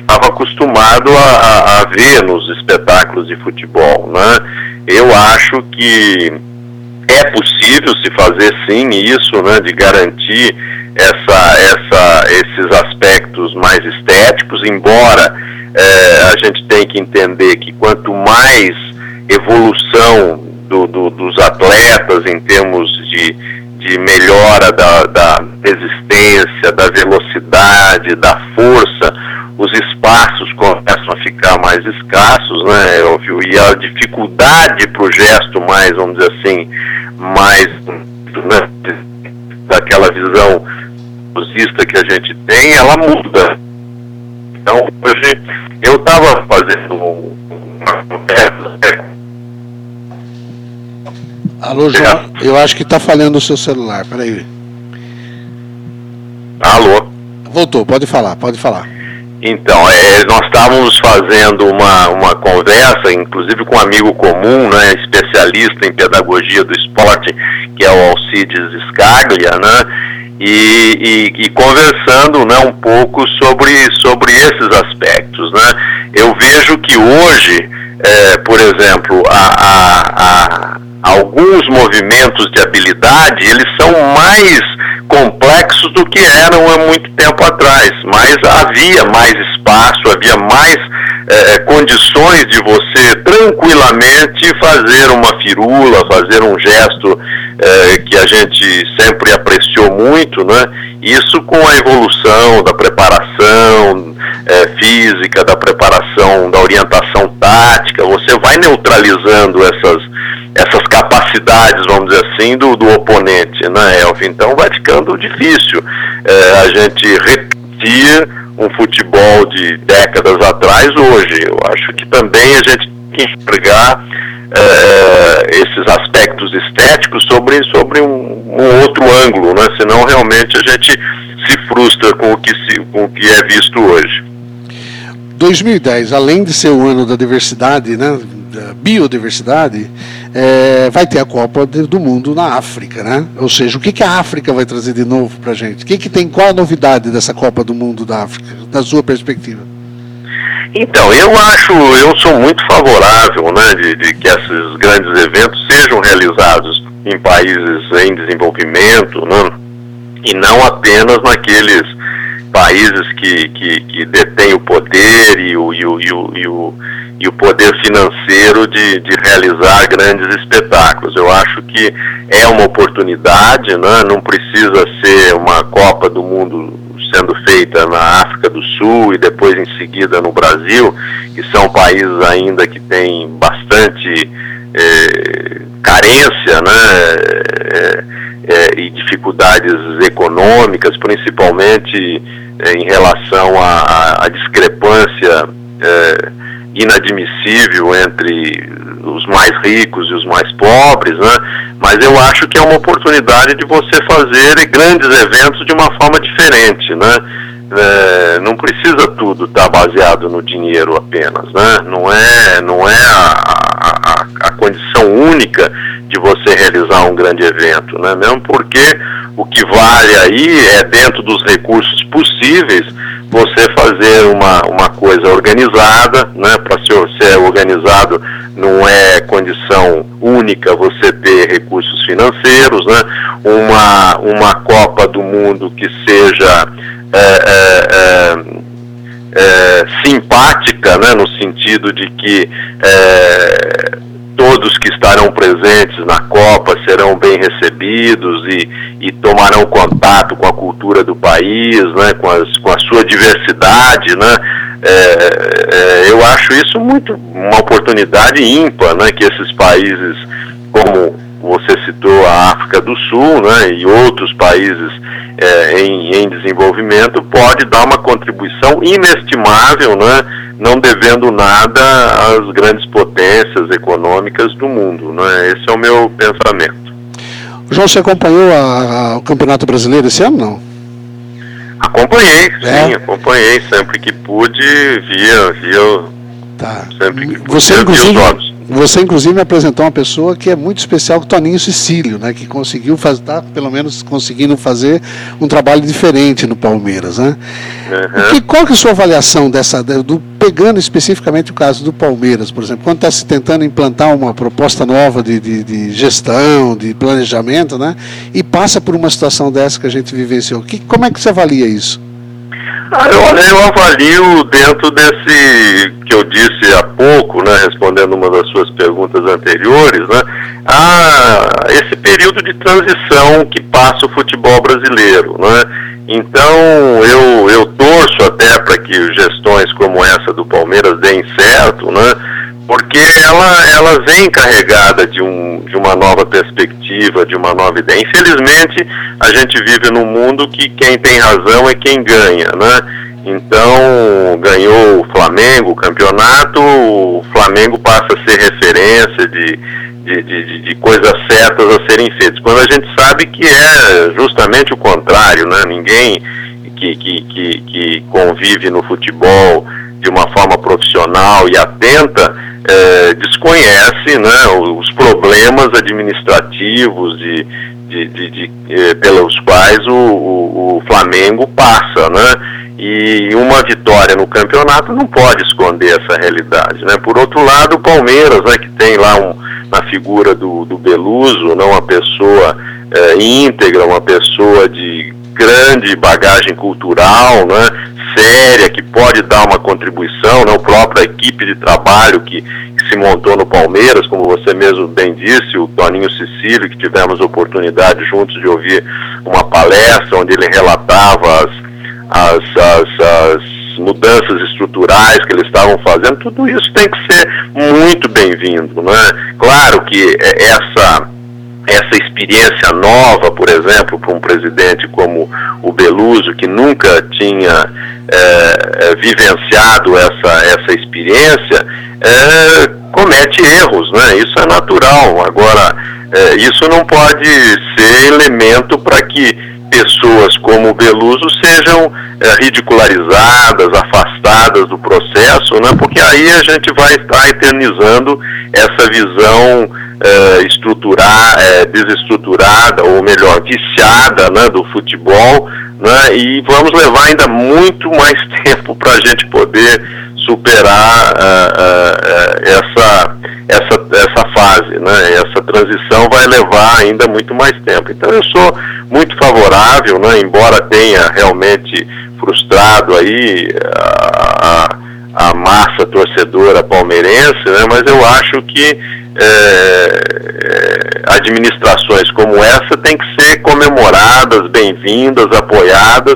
estava acostumado a, a, ver nos espetáculos de futebol, né? Eu acho que é possível se fazer sim isso, né, de garantir essa, essa, esses aspectos mais estéticos, embora é, a gente tenha que entender que quanto mais evolução do, do, dos atletas em termos de, de melhora da, da resistência, da velocidade, da força, os espaços começam a ficar mais escassos, né, óbvio, e a dificuldade para o gesto mais, vamos dizer assim, mais né, daquela visão musista que a gente tem, ela muda. Então, hoje, eu estava fazendo uma conversa. Alô, João, eu acho que está falhando o seu celular, peraí. Alô? Voltou, pode falar, pode falar. Então, é, nós estávamos fazendo uma, uma conversa, inclusive com um amigo comum, né, especialista em pedagogia do esporte, que é o Alcides Scaglia, né, e, e, e, conversando né, um pouco sobre, sobre esses aspectos. Né? Eu vejo que hoje, é, por exemplo, a, a, a, alguns movimentos de habilidade eles são mais complexos do que eram há muito tempo atrás, mas havia mais espaço, havia mais é, condições de você tranquilamente fazer uma firula, fazer um gesto é, que a gente sempre apreciou muito, né? Isso com a evolução da preparação é, física, da preparação, da orientação tática, você vai neutralizando essas, essas capacidades, vamos dizer assim, do, do oponente, né, Elvio? Então vai ficando difícil é, a gente repetir um futebol de décadas atrás hoje. Eu acho que também a gente tem que enxergar é, esses aspectos estéticos sobre, sobre um, um, outro ângulo, né? senão realmente a gente se frustra com o que, se, com o que é visto hoje. 2010, além de ser o ano da diversidade, né, da biodiversidade, é, vai ter a Copa do Mundo na África, né? Ou seja, o que, que a África vai trazer de novo para a gente? O que, que tem, qual a novidade dessa Copa do Mundo da África, da sua perspectiva? Então, eu acho, eu sou muito favorável né, de, de, que esses grandes eventos sejam realizados em países em desenvolvimento, né, e não apenas naqueles países que, que, que detêm o poder e o, e o, e o, e o, e o poder financeiro de, de realizar grandes espetáculos. Eu acho que é uma oportunidade, né, não precisa ser uma Copa do Mundo sendo feita na África do Sul e depois em seguida no Brasil, que são países ainda que têm bastante é, carência né, é, é, e dificuldades econômicas, principalmente em relação à, à discrepância inadmissível entre os mais ricos e os mais pobres, né? Mas eu acho que é uma oportunidade de você fazer grandes eventos de uma forma diferente, né? É, não precisa tudo estar tá baseado no dinheiro apenas, né? Não é, não é a, a, a condição única de você realizar um grande evento, né? Mesmo porque o que vale aí é dentro dos recursos possíveis você fazer uma, uma coisa organizada, né? Para ser, ser organizado não é condição única você ter recursos financeiros, né? Uma, uma Copa do Mundo que seja é, é, é, é simpática, né? No sentido de que é, todos que estarão presentes na Copa serão bem recebidos e, e tomarão contato com a cultura do país, né, com, as, com a sua diversidade, né, é, é, eu acho isso muito uma oportunidade ímpar, né, que esses países, como você citou a África do Sul, né, e outros países é, em, em desenvolvimento, pode dar uma contribuição inestimável, né, não devendo nada às grandes potências econômicas do mundo. Né? Esse é o meu pensamento. João, você acompanhou a, a, o Campeonato Brasileiro esse ano, não? Acompanhei, é. sim, acompanhei. Sempre que pude, via, via. Tá. Sempre que pude, você, inclusive, via os jogos. Você, inclusive, apresentou uma pessoa que é muito especial, o Toninho Cecílio, né? Que conseguiu fazer, tá, pelo menos conseguindo fazer um trabalho diferente no Palmeiras, né? Uhum. Que, qual que é a sua avaliação dessa, do, pegando especificamente o caso do Palmeiras, por exemplo, quando está se tentando implantar uma proposta nova de, de, de, gestão, de planejamento, né? E passa por uma situação dessa que a gente vivenciou. Que, como é que você avalia isso? Ah, eu, eu avalio dentro desse que eu disse há pouco, né, respondendo uma das suas perguntas anteriores, né, a, esse período de transição que passa o futebol brasileiro. Né, então eu, eu torço até para que gestões como essa do Palmeiras deem certo, né, porque ela, ela vem carregada de, um, de uma nova perspectiva, de uma nova ideia. Infelizmente, a gente vive num mundo que quem tem razão é quem ganha, né? Então, ganhou o Flamengo o campeonato, o Flamengo passa a ser referência de, de, de, de, coisas certas a serem feitas. Quando a gente sabe que é justamente o contrário, né? Ninguém que, que, que, que convive no futebol de uma forma profissional e atenta é, desconhece né, os problemas administrativos de, de, de, de eh, pelos quais o, o, o, Flamengo passa, né? E uma vitória no campeonato não pode esconder essa realidade, né? Por outro lado, o Palmeiras, né, que tem lá um, na figura do, do Beluso, né, uma pessoa é, íntegra, uma pessoa de grande bagagem cultural, né? séria, que pode dar uma contribuição, né? a própria equipe de trabalho que, que, se montou no Palmeiras, como você mesmo bem disse, o Toninho Cecílio, que tivemos oportunidade juntos de ouvir uma palestra onde ele relatava as, as, as, as mudanças estruturais que eles estavam fazendo, tudo isso tem que ser muito bem-vindo. Né? Claro que essa essa experiência nova, por exemplo, para um presidente como o Beluso, que nunca tinha é, é, vivenciado essa, essa experiência, é, comete erros, né? Isso é natural. Agora, é, isso não pode ser elemento para que pessoas como Beluso sejam é, ridicularizadas, afastadas do processo, né? porque aí a gente vai estar eternizando essa visão é, estruturar, é, desestruturada, ou melhor, viciada né, do futebol, né, e vamos levar ainda muito mais tempo para a gente poder superar uh, uh, essa, essa, essa fase, né? Essa transição vai levar ainda muito mais tempo. Então eu sou muito favorável, né? Embora tenha realmente frustrado aí a, a, a massa torcedora palmeirense, né? Mas eu acho que é, administrações como essa têm que ser comemoradas, bem-vindas, apoiadas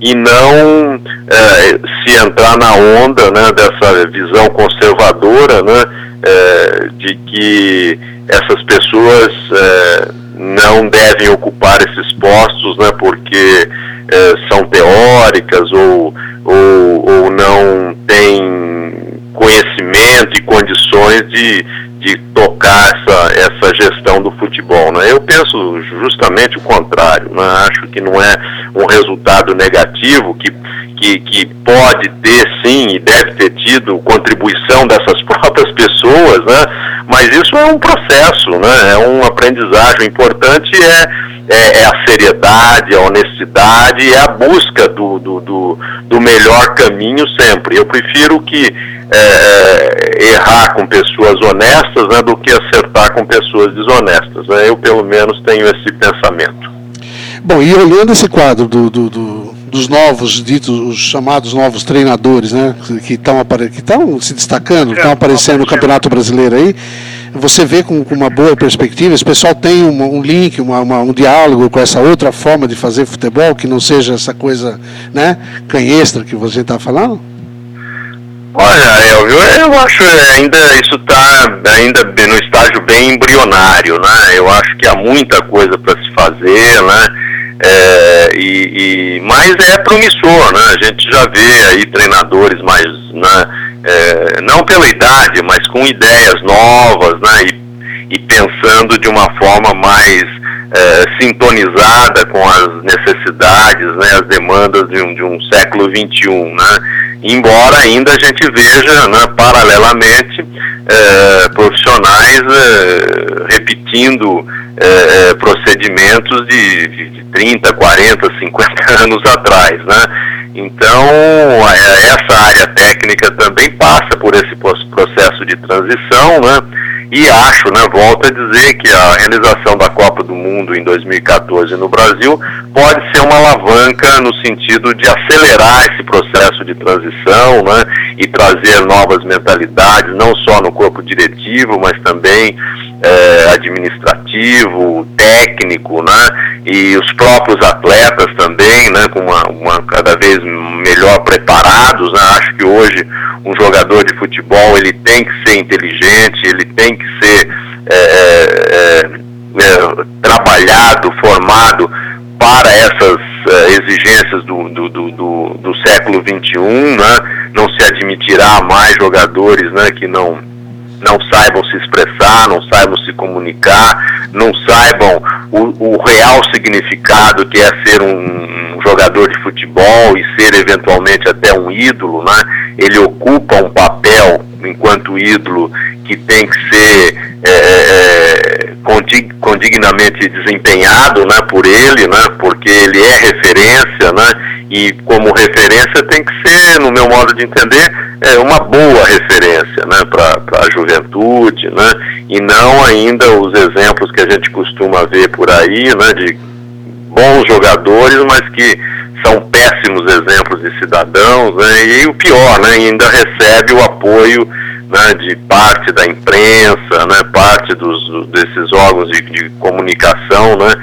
e não é, se entrar na onda né, dessa visão conservadora né, é, de que essas pessoas é, não devem ocupar esses postos né, porque é, são teóricas ou, ou, ou não têm conhecimento e condições de de tocar essa, essa gestão do futebol. Né? Eu penso justamente o contrário. Né? Acho que não é um resultado negativo, que, que, que pode ter sim e deve ter tido contribuição dessas próprias pessoas, né? mas isso é um processo, né? é um aprendizagem importante, é é, é, a seriedade, a honestidade, é a busca do, do, do, do melhor caminho sempre. Eu prefiro que é, é, errar com pessoas honestas né, do que acertar com pessoas desonestas. Né? Eu, pelo menos, tenho esse pensamento. Bom, e olhando esse quadro do, do, do, dos novos, ditos, os chamados novos treinadores, né, que estão que se destacando, estão aparecendo no Campeonato Brasileiro aí, você vê com, com uma boa perspectiva, esse pessoal tem um, um link, uma, uma, um diálogo com essa outra forma de fazer futebol, que não seja essa coisa né, canhestra que você está falando? Olha, Elvio, eu acho ainda isso está ainda no estágio bem embrionário, né? Eu acho que há muita coisa para se fazer, né? É, e, e, mas é promissor, né? A gente já vê aí treinadores mais, né? É, não pela idade, mas com ideias novas, né? E, e pensando de uma forma mais é, sintonizada com as necessidades, né? As demandas de um, de um século XXI, né? embora ainda a gente veja, né, paralelamente, é, profissionais é, repetindo é, procedimentos de, de 30, 40, 50 anos atrás. Né? Então, essa área técnica também passa por esse processo de transição, né? E acho, né, volto a dizer que a realização da Copa do Mundo em 2014 no Brasil pode ser uma alavanca no sentido de acelerar esse processo de transição, né, e trazer novas mentalidades, não só no corpo diretivo, mas também é, administrativo, técnico, né, e os próprios atletas também, né, com uma, uma cada vez melhor preparados, né, acho que hoje um jogador de futebol ele tem que ser inteligente, ele tem que ser é, é, é trabalhado, formado para essas é, exigências do, do, do, do, do século XXI, né? não se admitirá mais jogadores né, que não não saibam se expressar, não saibam se comunicar, não saibam o, o real significado que é ser um, um, jogador de futebol e ser eventualmente até um ídolo, né? Ele ocupa um papel enquanto ídolo que tem que ser é, é, condignamente desempenhado, né, por ele, né? Porque ele é referência, né? e como referência tem que ser, no meu modo de entender, é uma boa referência né, para a juventude, né, e não ainda os exemplos que a gente costuma ver por aí, né, de bons jogadores, mas que são péssimos exemplos de cidadãos, né, e o pior, né, ainda recebe o apoio né, de parte da imprensa, né, parte dos, desses órgãos de, de comunicação, né,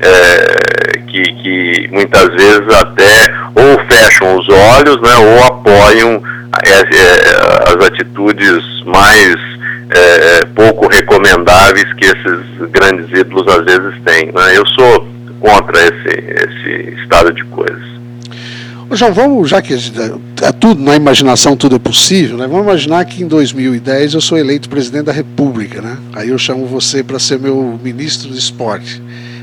é, que, que muitas vezes até ou fecham os olhos, né, ou apoiam é, é, as atitudes mais é, pouco recomendáveis que esses grandes ídolos às vezes têm. Né? Eu sou contra esse, esse estado de coisas. João, vamos, já que é tudo, na imaginação tudo é possível, né? vamos imaginar que em 2010 eu sou eleito presidente da República, né? Aí eu chamo você para ser meu ministro do esporte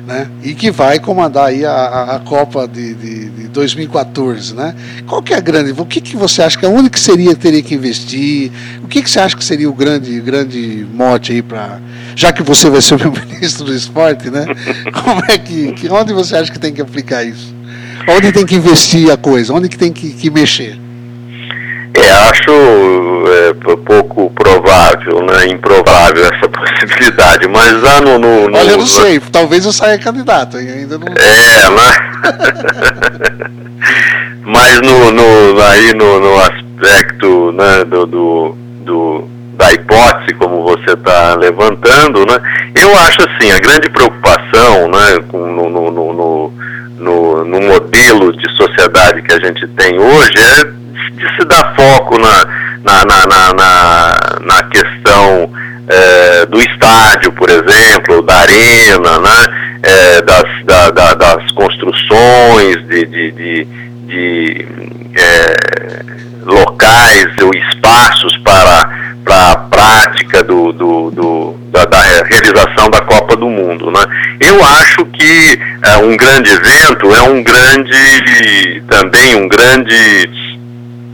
né? E que vai comandar aí a, a Copa de, de, de, 2014, né? Qual que é a grande? O que, que você acha que é onde que seria teria que investir? O que, que você acha que seria o grande grande mote aí para já que você vai ser o meu ministro do esporte, né? Como é que, que onde você acha que tem que aplicar isso? Onde tem que investir a coisa? Onde que tem que, que mexer? É, acho é, pouco provável, né, improvável essa possibilidade, mas lá no... no, no Olha, eu não sei, talvez eu saia candidato, ainda não... É, né? mas no, no, aí no, no aspecto né, do, do, do, da hipótese, como você está levantando, né, eu acho assim, a grande preocupação né, com, no, no, no, no, no modelo de sociedade que a gente tem hoje é de se dar foco na, na, na, na, na, questão é, do estádio, por exemplo, da arena, né, é, das, da, da, das construções, de, de, de, de é, locais ou espaços para, para a prática do, do, do da, da, realização da Copa do Mundo. Né? Eu acho que um grande evento é um grande, também um grande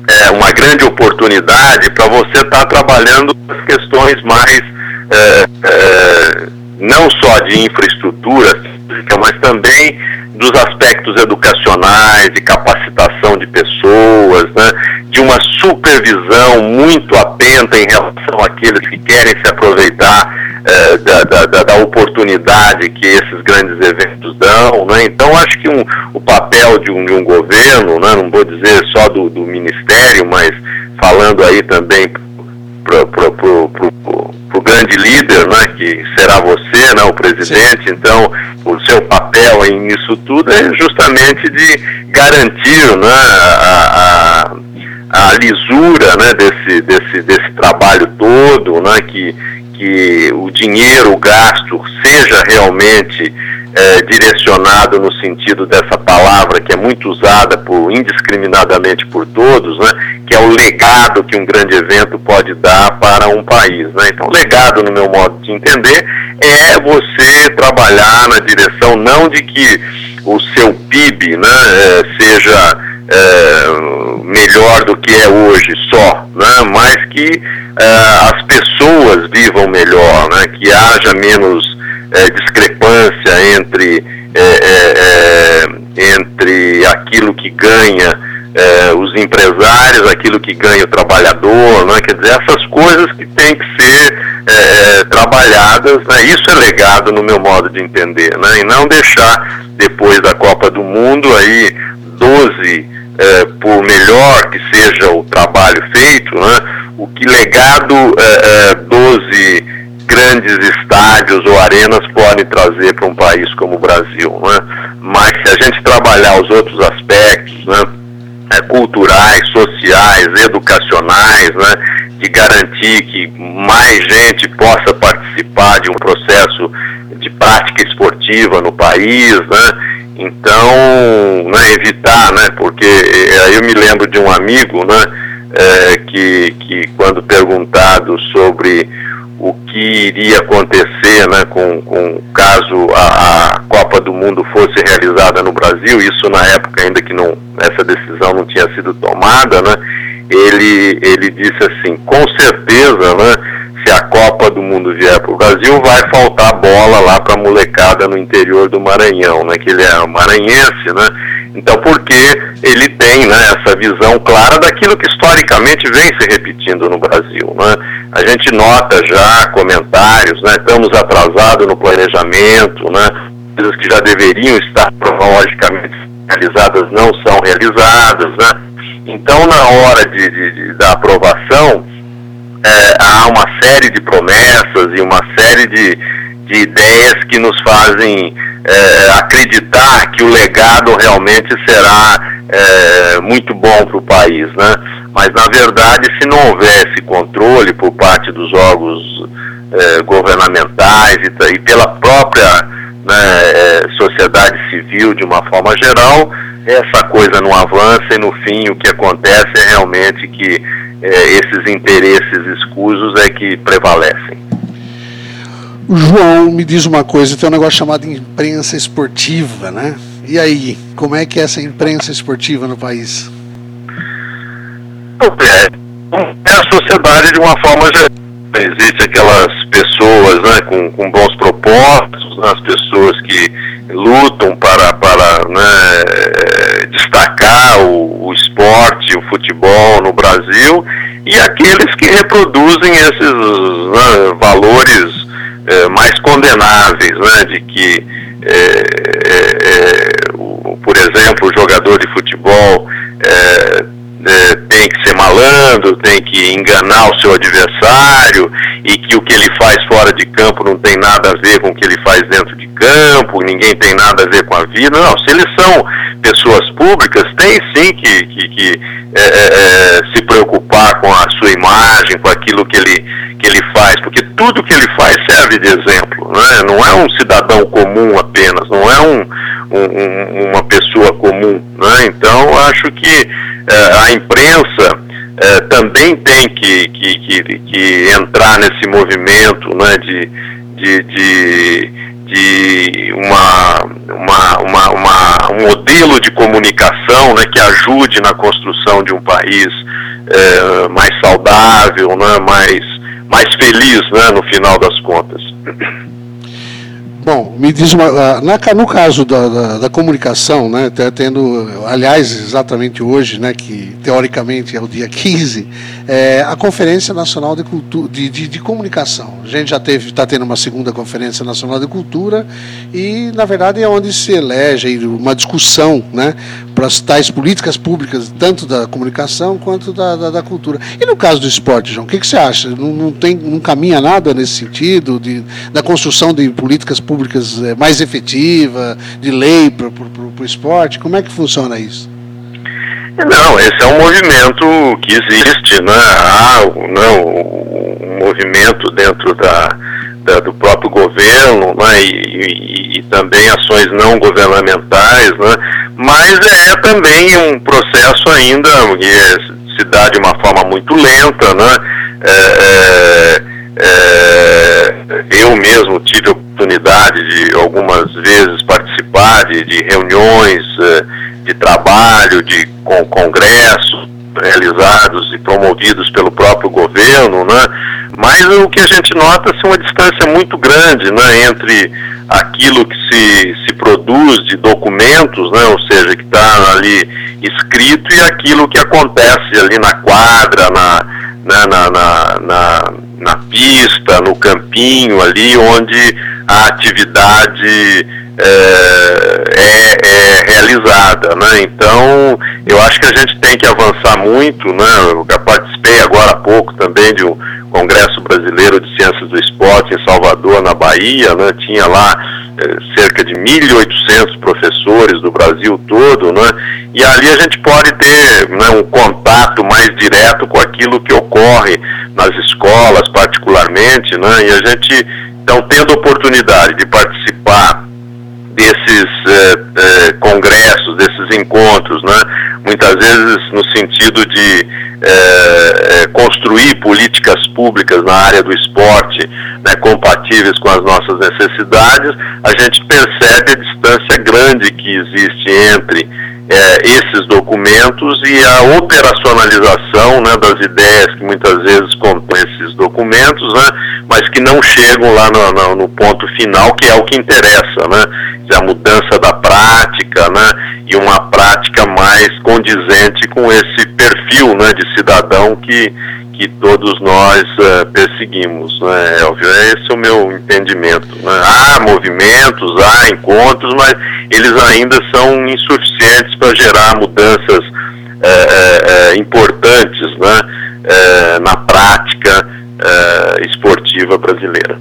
é, uma grande oportunidade para você estar tá trabalhando as questões mais, é, é, não só de infraestrutura mas também dos aspectos educacionais, de capacitação de pessoas, né, de uma supervisão muito atenta em relação àqueles que querem se aproveitar é, da, da, da, oportunidade que esses grandes eventos dão. Né? Então, acho que um, o papel de um, de um governo, né, não vou dizer só do, do ministério, mas falando aí também para o grande líder, né, que será você, né, o presidente, Sim. então o seu papel nisso tudo é justamente de garantir né, a, a, a lisura né, desse, desse, desse trabalho todo, né, que, que o dinheiro o gasto seja realmente é, direcionado no sentido dessa palavra que é muito usada por, indiscriminadamente por todos, né, que é o legado que um grande evento pode dar para um país. Né? Então, legado, no meu modo de entender, é você trabalhar na direção não de que o seu PIB né, é, seja é, melhor do que é hoje só, né, mas que é, as pessoas vivam melhor, né, que haja menos é, discrepância entre, é, é, é entre aquilo que ganha os empresários, aquilo que ganha o trabalhador, né? quer dizer, essas coisas que têm que ser trabalhadas, né? isso é legado no meu modo de entender, né? e não deixar depois da Copa do Mundo aí 12 é, por melhor que seja o trabalho feito, né, o que legado é, é, 12 grandes estádios ou arenas podem trazer para um país como o Brasil. Né? Mas se a gente trabalhar os outros aspectos, né, é, culturais, sociais, educacionais, né, de garantir que mais gente possa participar de um processo de prática esportiva no país, né? Então, né, evitar, né? Porque aí eh, eu me lembro de um amigo, né? É, que, que quando perguntado sobre o que iria acontecer né, com, com caso a, a, Copa do Mundo fosse realizada no Brasil, isso na época ainda que não, essa decisão não tinha sido tomada, né, ele, ele disse assim, com certeza, né, se a Copa do Mundo vier para o Brasil, vai faltar bola lá para a molecada no interior do Maranhão, né, que ele é maranhense, né, então, porque ele tem né, essa visão clara daquilo que historicamente vem se repetindo no Brasil. Né? A gente nota já comentários, né, estamos atrasados no planejamento, né, coisas que já deveriam estar cronologicamente realizadas não são realizadas. Né? Então, na hora de, de, de da aprovação, é, há uma série de promessas e uma série de, de ideias que nos fazem é, acreditar que o legado realmente será é, muito bom para o país, né? Mas na verdade, se não houvesse controle por parte dos órgãos é, governamentais e, e, pela própria né, é, sociedade civil de uma forma geral, essa coisa não avança e no fim o que acontece é realmente que é, esses interesses escusos é que prevalecem. João me diz uma coisa, tem um negócio chamado imprensa esportiva, né? E aí, como é que é essa imprensa esportiva no país? É, é a sociedade de uma forma geral. Existem aquelas pessoas né, com, com bons propósitos, né, as pessoas que lutam para, para né, destacar o, o esporte, o futebol no Brasil, e aqueles que reproduzem esses né, valores é, mais condenáveis, né, de que, é, é, o, por exemplo, o jogador de futebol tem que malandro, tem que enganar o seu adversário e que o que ele faz fora de campo não tem nada a ver com o que ele faz dentro de campo, ninguém tem nada a ver com a vida. Não, se eles são pessoas públicas, tem sim que, que, que se preocupar com a sua imagem, com aquilo que ele que ele faz, porque tudo que ele faz serve de exemplo, né? não é um cidadão comum apenas, não é um, um, uma pessoa comum. Né? Então, acho que é, a imprensa é, também tem que, que, que, que, entrar nesse movimento né? de, de, de, de uma, uma, uma, uma, um modelo de comunicação né? que ajude na construção de um país é, mais saudável, né? mais mais feliz, né, no final das contas. Bom, me diz uma, ah, na, no caso da, da, da, comunicação, né, tendo, aliás, exatamente hoje, né, que teoricamente é o dia 15, é, a Conferência Nacional de, Cultura, de, de, de Comunicação. A gente já está tendo uma segunda Conferência Nacional de Cultura e, na verdade, é onde se elege uma discussão, né, para as tais políticas públicas, tanto da comunicação quanto da, da, da, cultura. E no caso do esporte, João, o que, que você acha? Não, não, tem, não caminha nada nesse sentido, de, da construção de políticas públicas é, mais efetiva, de lei para o esporte? Como é que funciona isso? Não, esse é um movimento que existe, né? há não, um movimento dentro da, da, do próprio governo né? E, e, e, também ações não governamentais, né? mas é também um processo ainda que se dá de uma forma muito lenta. Né? É, é, é, eu mesmo tive a oportunidade de algumas vezes participar de, de reuniões é, de trabalho, de congressos realizados e promovidos pelo próprio governo, né? Mas o que a gente nota é uma distância muito grande, né, entre aquilo que se, se produz de documentos, né, ou seja, que está ali escrito e aquilo que acontece ali na quadra, na, na, na, na, na, pista, no campinho ali, onde a atividade é, é, é, realizada, né? Então, eu acho que a gente tem que avançar muito, né? Eu participei agora há pouco também de um Congresso Brasileiro de Ciências do Esporte em Salvador, na Bahia, né? Tinha lá é, cerca de 1.800 professores do Brasil todo, né? E ali a gente pode ter né, um contato mais direto com aquilo que ocorre nas escolas, particularmente, né? E a gente, então, tendo oportunidade de participar desses eh, eh, congressos, desses encontros, né? muitas vezes no sentido de eh, construir políticas públicas na área do esporte né, compatíveis com as nossas necessidades, a gente percebe a distância grande que existe entre esses documentos e a operacionalização né, das ideias que muitas vezes contêm esses documentos, né, mas que não chegam lá no, no, no ponto final, que é o que interessa, né? a mudança da prática, né, e uma prática mais condizente com esse perfil, né, de cidadão que que todos nós uh, perseguimos, né, Elvio? Esse é o meu entendimento. Né? Há movimentos, há encontros, mas eles ainda são insuficientes para gerar mudanças uh, uh, importantes né, na prática esportiva brasileira.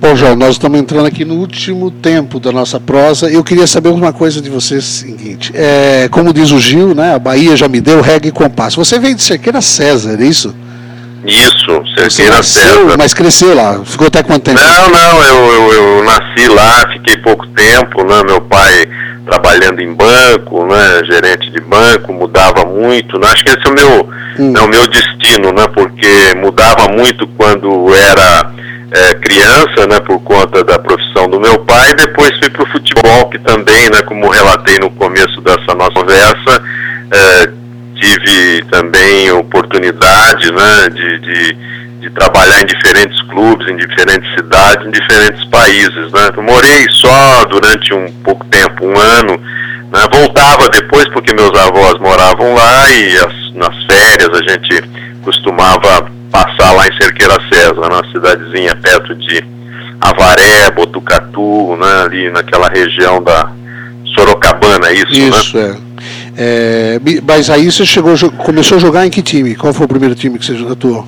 Bom, João, nós estamos entrando aqui no último tempo da nossa prosa. Eu queria saber uma coisa de você, seguinte. É, como diz o Gil, né? A Bahia já me deu reggae e compasso. Você veio de Cerqueira César, é isso? Isso, Cerqueira César. Mas cresceu lá. Ficou até quanto tempo? Não, não, eu, eu, eu nasci lá, fiquei pouco tempo, né? Meu pai trabalhando em banco, né? Gerente de banco, mudava muito. Né? Acho que esse é o meu, é o meu destino, né? Porque mudava muito quando era é, criança, né, por conta da profissão do meu pai, depois fui para o futebol, que também, né, como relatei no começo dessa nossa conversa, é, tive também oportunidade né, de, de, de, trabalhar em diferentes clubes, em diferentes cidades, em diferentes países. Né. Eu morei só durante um pouco tempo, um ano, né, voltava depois porque meus avós moravam lá e as, nas férias a gente costumava passar lá em Cerqueira César, uma cidadezinha perto de Avaré, Botucatu, né, ali naquela região da Sorocabana, é isso, isso né? É. é. Mas aí você chegou, começou a jogar em que time? Qual foi o primeiro time que você atuou?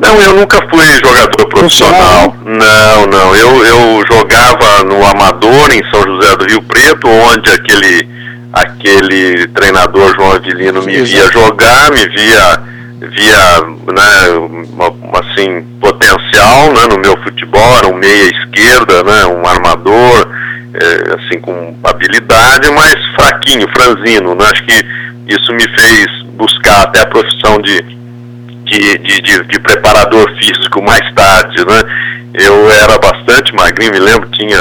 Não, eu nunca fui jogador profissional. Não, não. Eu, eu jogava no Amador, em São José do Rio Preto, onde aquele, aquele treinador João Avilino me via jogar, me via via né, uma, assim potencial né, no meu futebol era um meia esquerda né, um armador é, assim com habilidade mas fraquinho franzino né, acho que isso me fez buscar até a profissão de de, de, de, de preparador físico mais tarde né? Eu era bastante magrinho me lembro tinha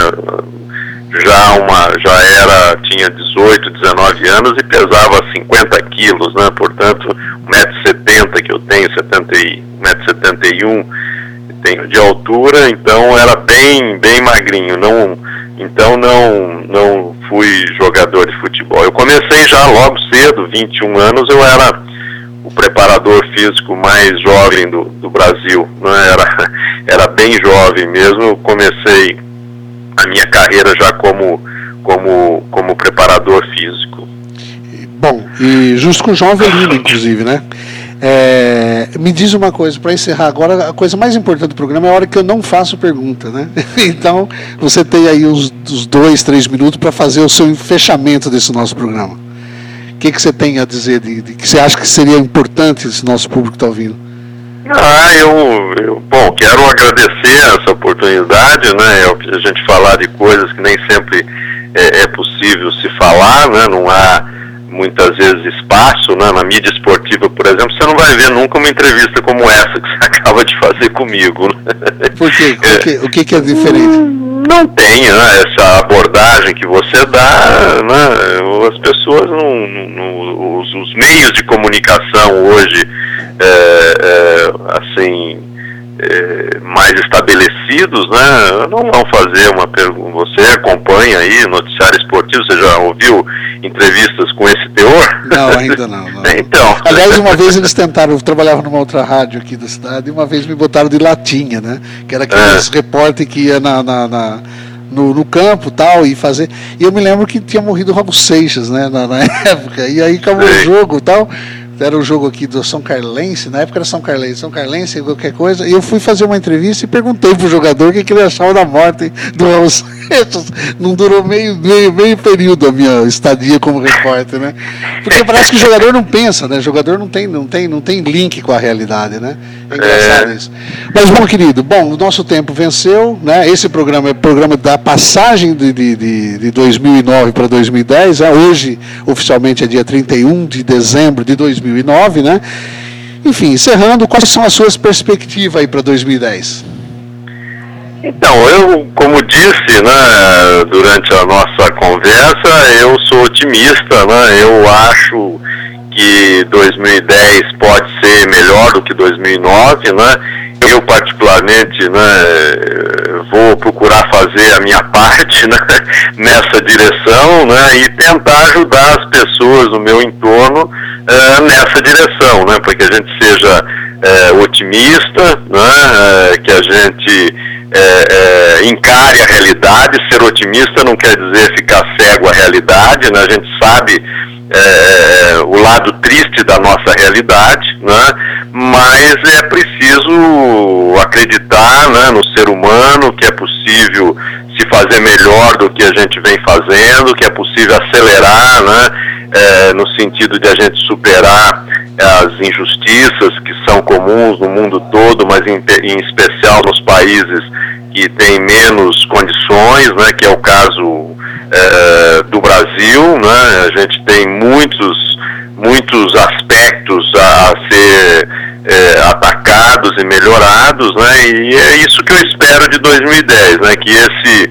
já uma já era tinha 18 19 anos e pesava 50 quilos né? Portanto 1,70m que eu tenho 70 1,71m tenho de altura então era bem bem magrinho não então não não fui jogador de futebol. Eu comecei já logo cedo 21 anos eu era o preparador físico mais jovem do, do Brasil né? era era bem jovem mesmo comecei a minha carreira já como, como, como preparador físico. Bom, e justo com o João Avelino, inclusive, né? É, me diz uma coisa, para encerrar agora, a coisa mais importante do programa é a hora que eu não faço pergunta, né? Então, você tem aí uns, dois, três minutos para fazer o seu fechamento desse nosso programa. O que, que você tem a dizer de, de que você acha que seria importante esse nosso público está ouvindo? Ah, eu, eu, bom, quero agradecer essa oportunidade, né? É a gente falar de coisas que nem sempre é, é possível se falar, né? Não há muitas vezes espaço, né? Na mídia esportiva, por exemplo, você não vai ver nunca uma entrevista como essa que você acaba de fazer comigo. Né? Por quê? O que, o que, que é diferente? Não tem né, essa abordagem que você dá, né? As pessoas não, não os, os, meios de comunicação hoje, é, é, assim, é, mais estabelecidos, né, não vão fazer uma pergunta. Você acompanha aí noticiário esportivo, você já ouviu entrevistas com esse teor? Não, ainda não. não. então. Aliás, uma vez eles tentaram, eu trabalhava numa outra rádio aqui da cidade, e uma vez me botaram de latinha, né? Que era aqueles é. repórter que ia na, na, na no, no, campo tal e fazer. E eu me lembro que tinha morrido o Raul Seixas, né, na, na época. E aí acabou Sim. o jogo tal era o jogo aqui do São Carlense, na época era São Carlense, São Carlense, qualquer coisa, e eu fui fazer uma entrevista e perguntei pro jogador o que, que ele achava da morte do Raul Seixas. Não durou meio, meio, meio período a minha estadia como repórter, né? Porque parece que o jogador não pensa, né? O jogador não tem, não tem, não tem link com a realidade, né? É engraçado é. isso. Mas, bom, querido, bom, o nosso tempo venceu, né? Esse programa é o programa da passagem de, de, de, de 2009 para 2010, né? hoje oficialmente é dia 31 de dezembro de 2010. 2009, né? Enfim, encerrando, quais são as suas perspectivas aí para 2010? Então, eu, como disse, né, durante a nossa conversa, eu sou otimista, né? Eu acho que 2010 pode ser melhor do que 2009, né? Eu particularmente, né, vou procurar fazer a minha parte, né, nessa direção, né, e tentar ajudar as pessoas no meu entorno é, nessa direção, né, para que a gente seja é, otimista, né, é, que a gente encare a realidade. Ser otimista não quer dizer ficar cego à realidade, né, a gente sabe é, o lado triste da nossa realidade, né, mas é preciso acreditar né, no ser humano que é possível se fazer melhor do que a gente vem fazendo, que é possível acelerar, né? é, no sentido de a gente superar as injustiças que são comuns no mundo todo, mas em, em especial nos países que têm menos condições, né, que é o caso é, do Brasil. Né, a gente tem muitos, muitos aspectos a, a ser é, atacados e melhorados, né, e é isso que eu espero de 2010, né, que esse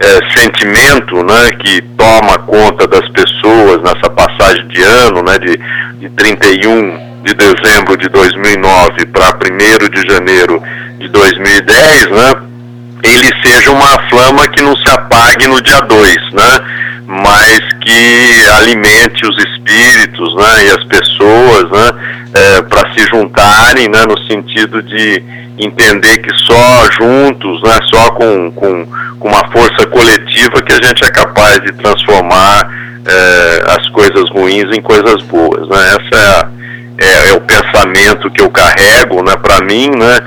é, sentimento né, que toma conta das pessoas nessa passagem de ano, né, de, de 31 de dezembro de 2009 para 1 de janeiro de 2010, né, ele seja uma flama que não se apague no dia 2, né, mas que alimente os espíritos né, e as pessoas né, é, para se juntarem né, no sentido de entender que só juntos, né, só com, com, com uma força coletiva que a gente é capaz de transformar é, as coisas ruins em coisas boas. Né? Essa é, é, é o pensamento que eu carrego né, para mim né,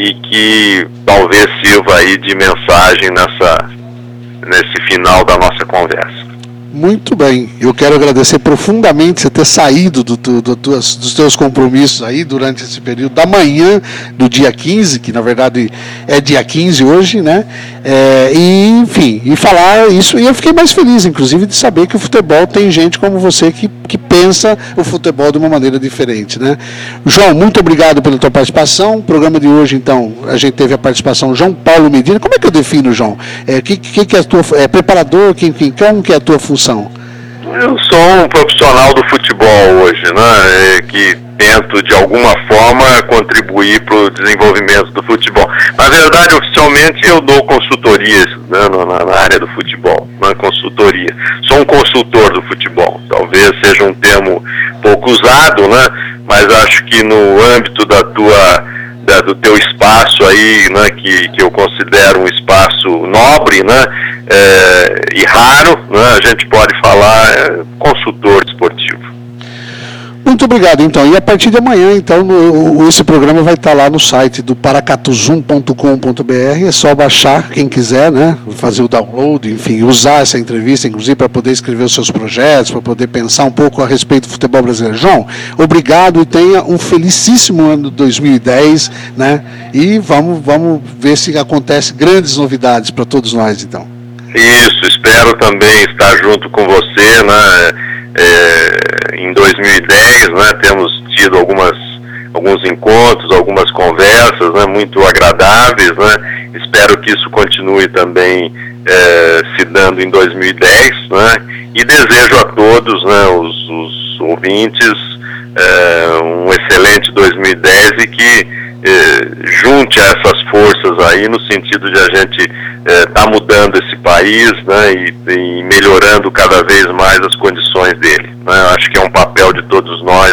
e que talvez sirva aí de mensagem nessa, nesse final da nossa conversa. Muito bem. Eu quero agradecer profundamente você ter saído do, do, do, dos teus compromissos aí durante esse período da manhã do dia 15, que na verdade é dia 15 hoje, né? É, e, enfim, e falar isso. E eu fiquei mais feliz, inclusive, de saber que o futebol tem gente como você que, que pensa o futebol de uma maneira diferente, né? João, muito obrigado pela tua participação. O programa de hoje, então, a gente teve a participação João Paulo Medina. Como é que eu defino, João? É, que, que, é a tua. É preparador? Quem, quem, como que é a tua função? Função? Eu sou um profissional do futebol hoje, né? É, que tento de alguma forma contribuir para o desenvolvimento do futebol. Na verdade, oficialmente eu dou consultorias né, na, área do futebol, na consultoria. Sou um consultor do futebol. Talvez seja um termo pouco usado, né? Mas acho que no âmbito da tua da, do teu espaço aí, né, que, que eu considero um espaço nobre, né, é, e raro, né, a gente pode falar é, consultor esportivo. Muito obrigado, então. E a partir de amanhã, então, no, esse programa vai estar lá no site do paracatuzum.com.br. É só baixar, quem quiser, né? Fazer o download, enfim, usar essa entrevista, inclusive, para poder escrever os seus projetos, para poder pensar um pouco a respeito do futebol brasileiro. João, obrigado e tenha um felicíssimo ano de 2010, né? E vamos, vamos ver se acontece grandes novidades para todos nós, então. Isso, espero também estar junto com você, né? É, em 2010, né, temos tido algumas, alguns encontros, algumas conversas né, muito agradáveis. Né, espero que isso continue também é, se dando em 2010. Né, e desejo a todos, né, os, os ouvintes, é, um excelente 2010 e que é, junte essas forças aí no sentido de a gente está é, mudando esse país né, e, e, melhorando cada vez mais as condições dele. Né? Acho que é um papel de todos nós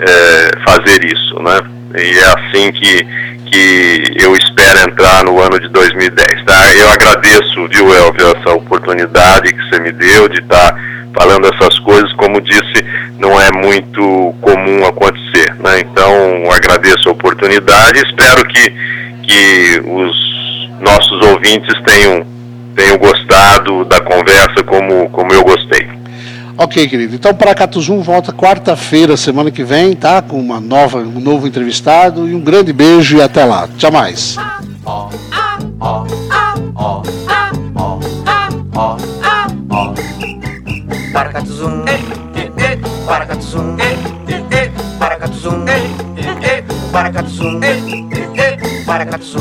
é, fazer isso. Né? E é assim que, que eu espero entrar no ano de 2010. Tá? Eu agradeço, viu, Elvio, essa oportunidade que você me deu de estar tá falando essas coisas. Como disse, não é muito comum acontecer. Né? Então, agradeço a oportunidade e espero que, que os nossos ouvintes tenham, tenham gostado da conversa como, como eu gostei. Ok, querido. Então, para Catuzum volta quarta-feira, semana que vem, tá? Com uma nova, um novo entrevistado. E um grande beijo e até lá. Tchau mais. Para Catuzum,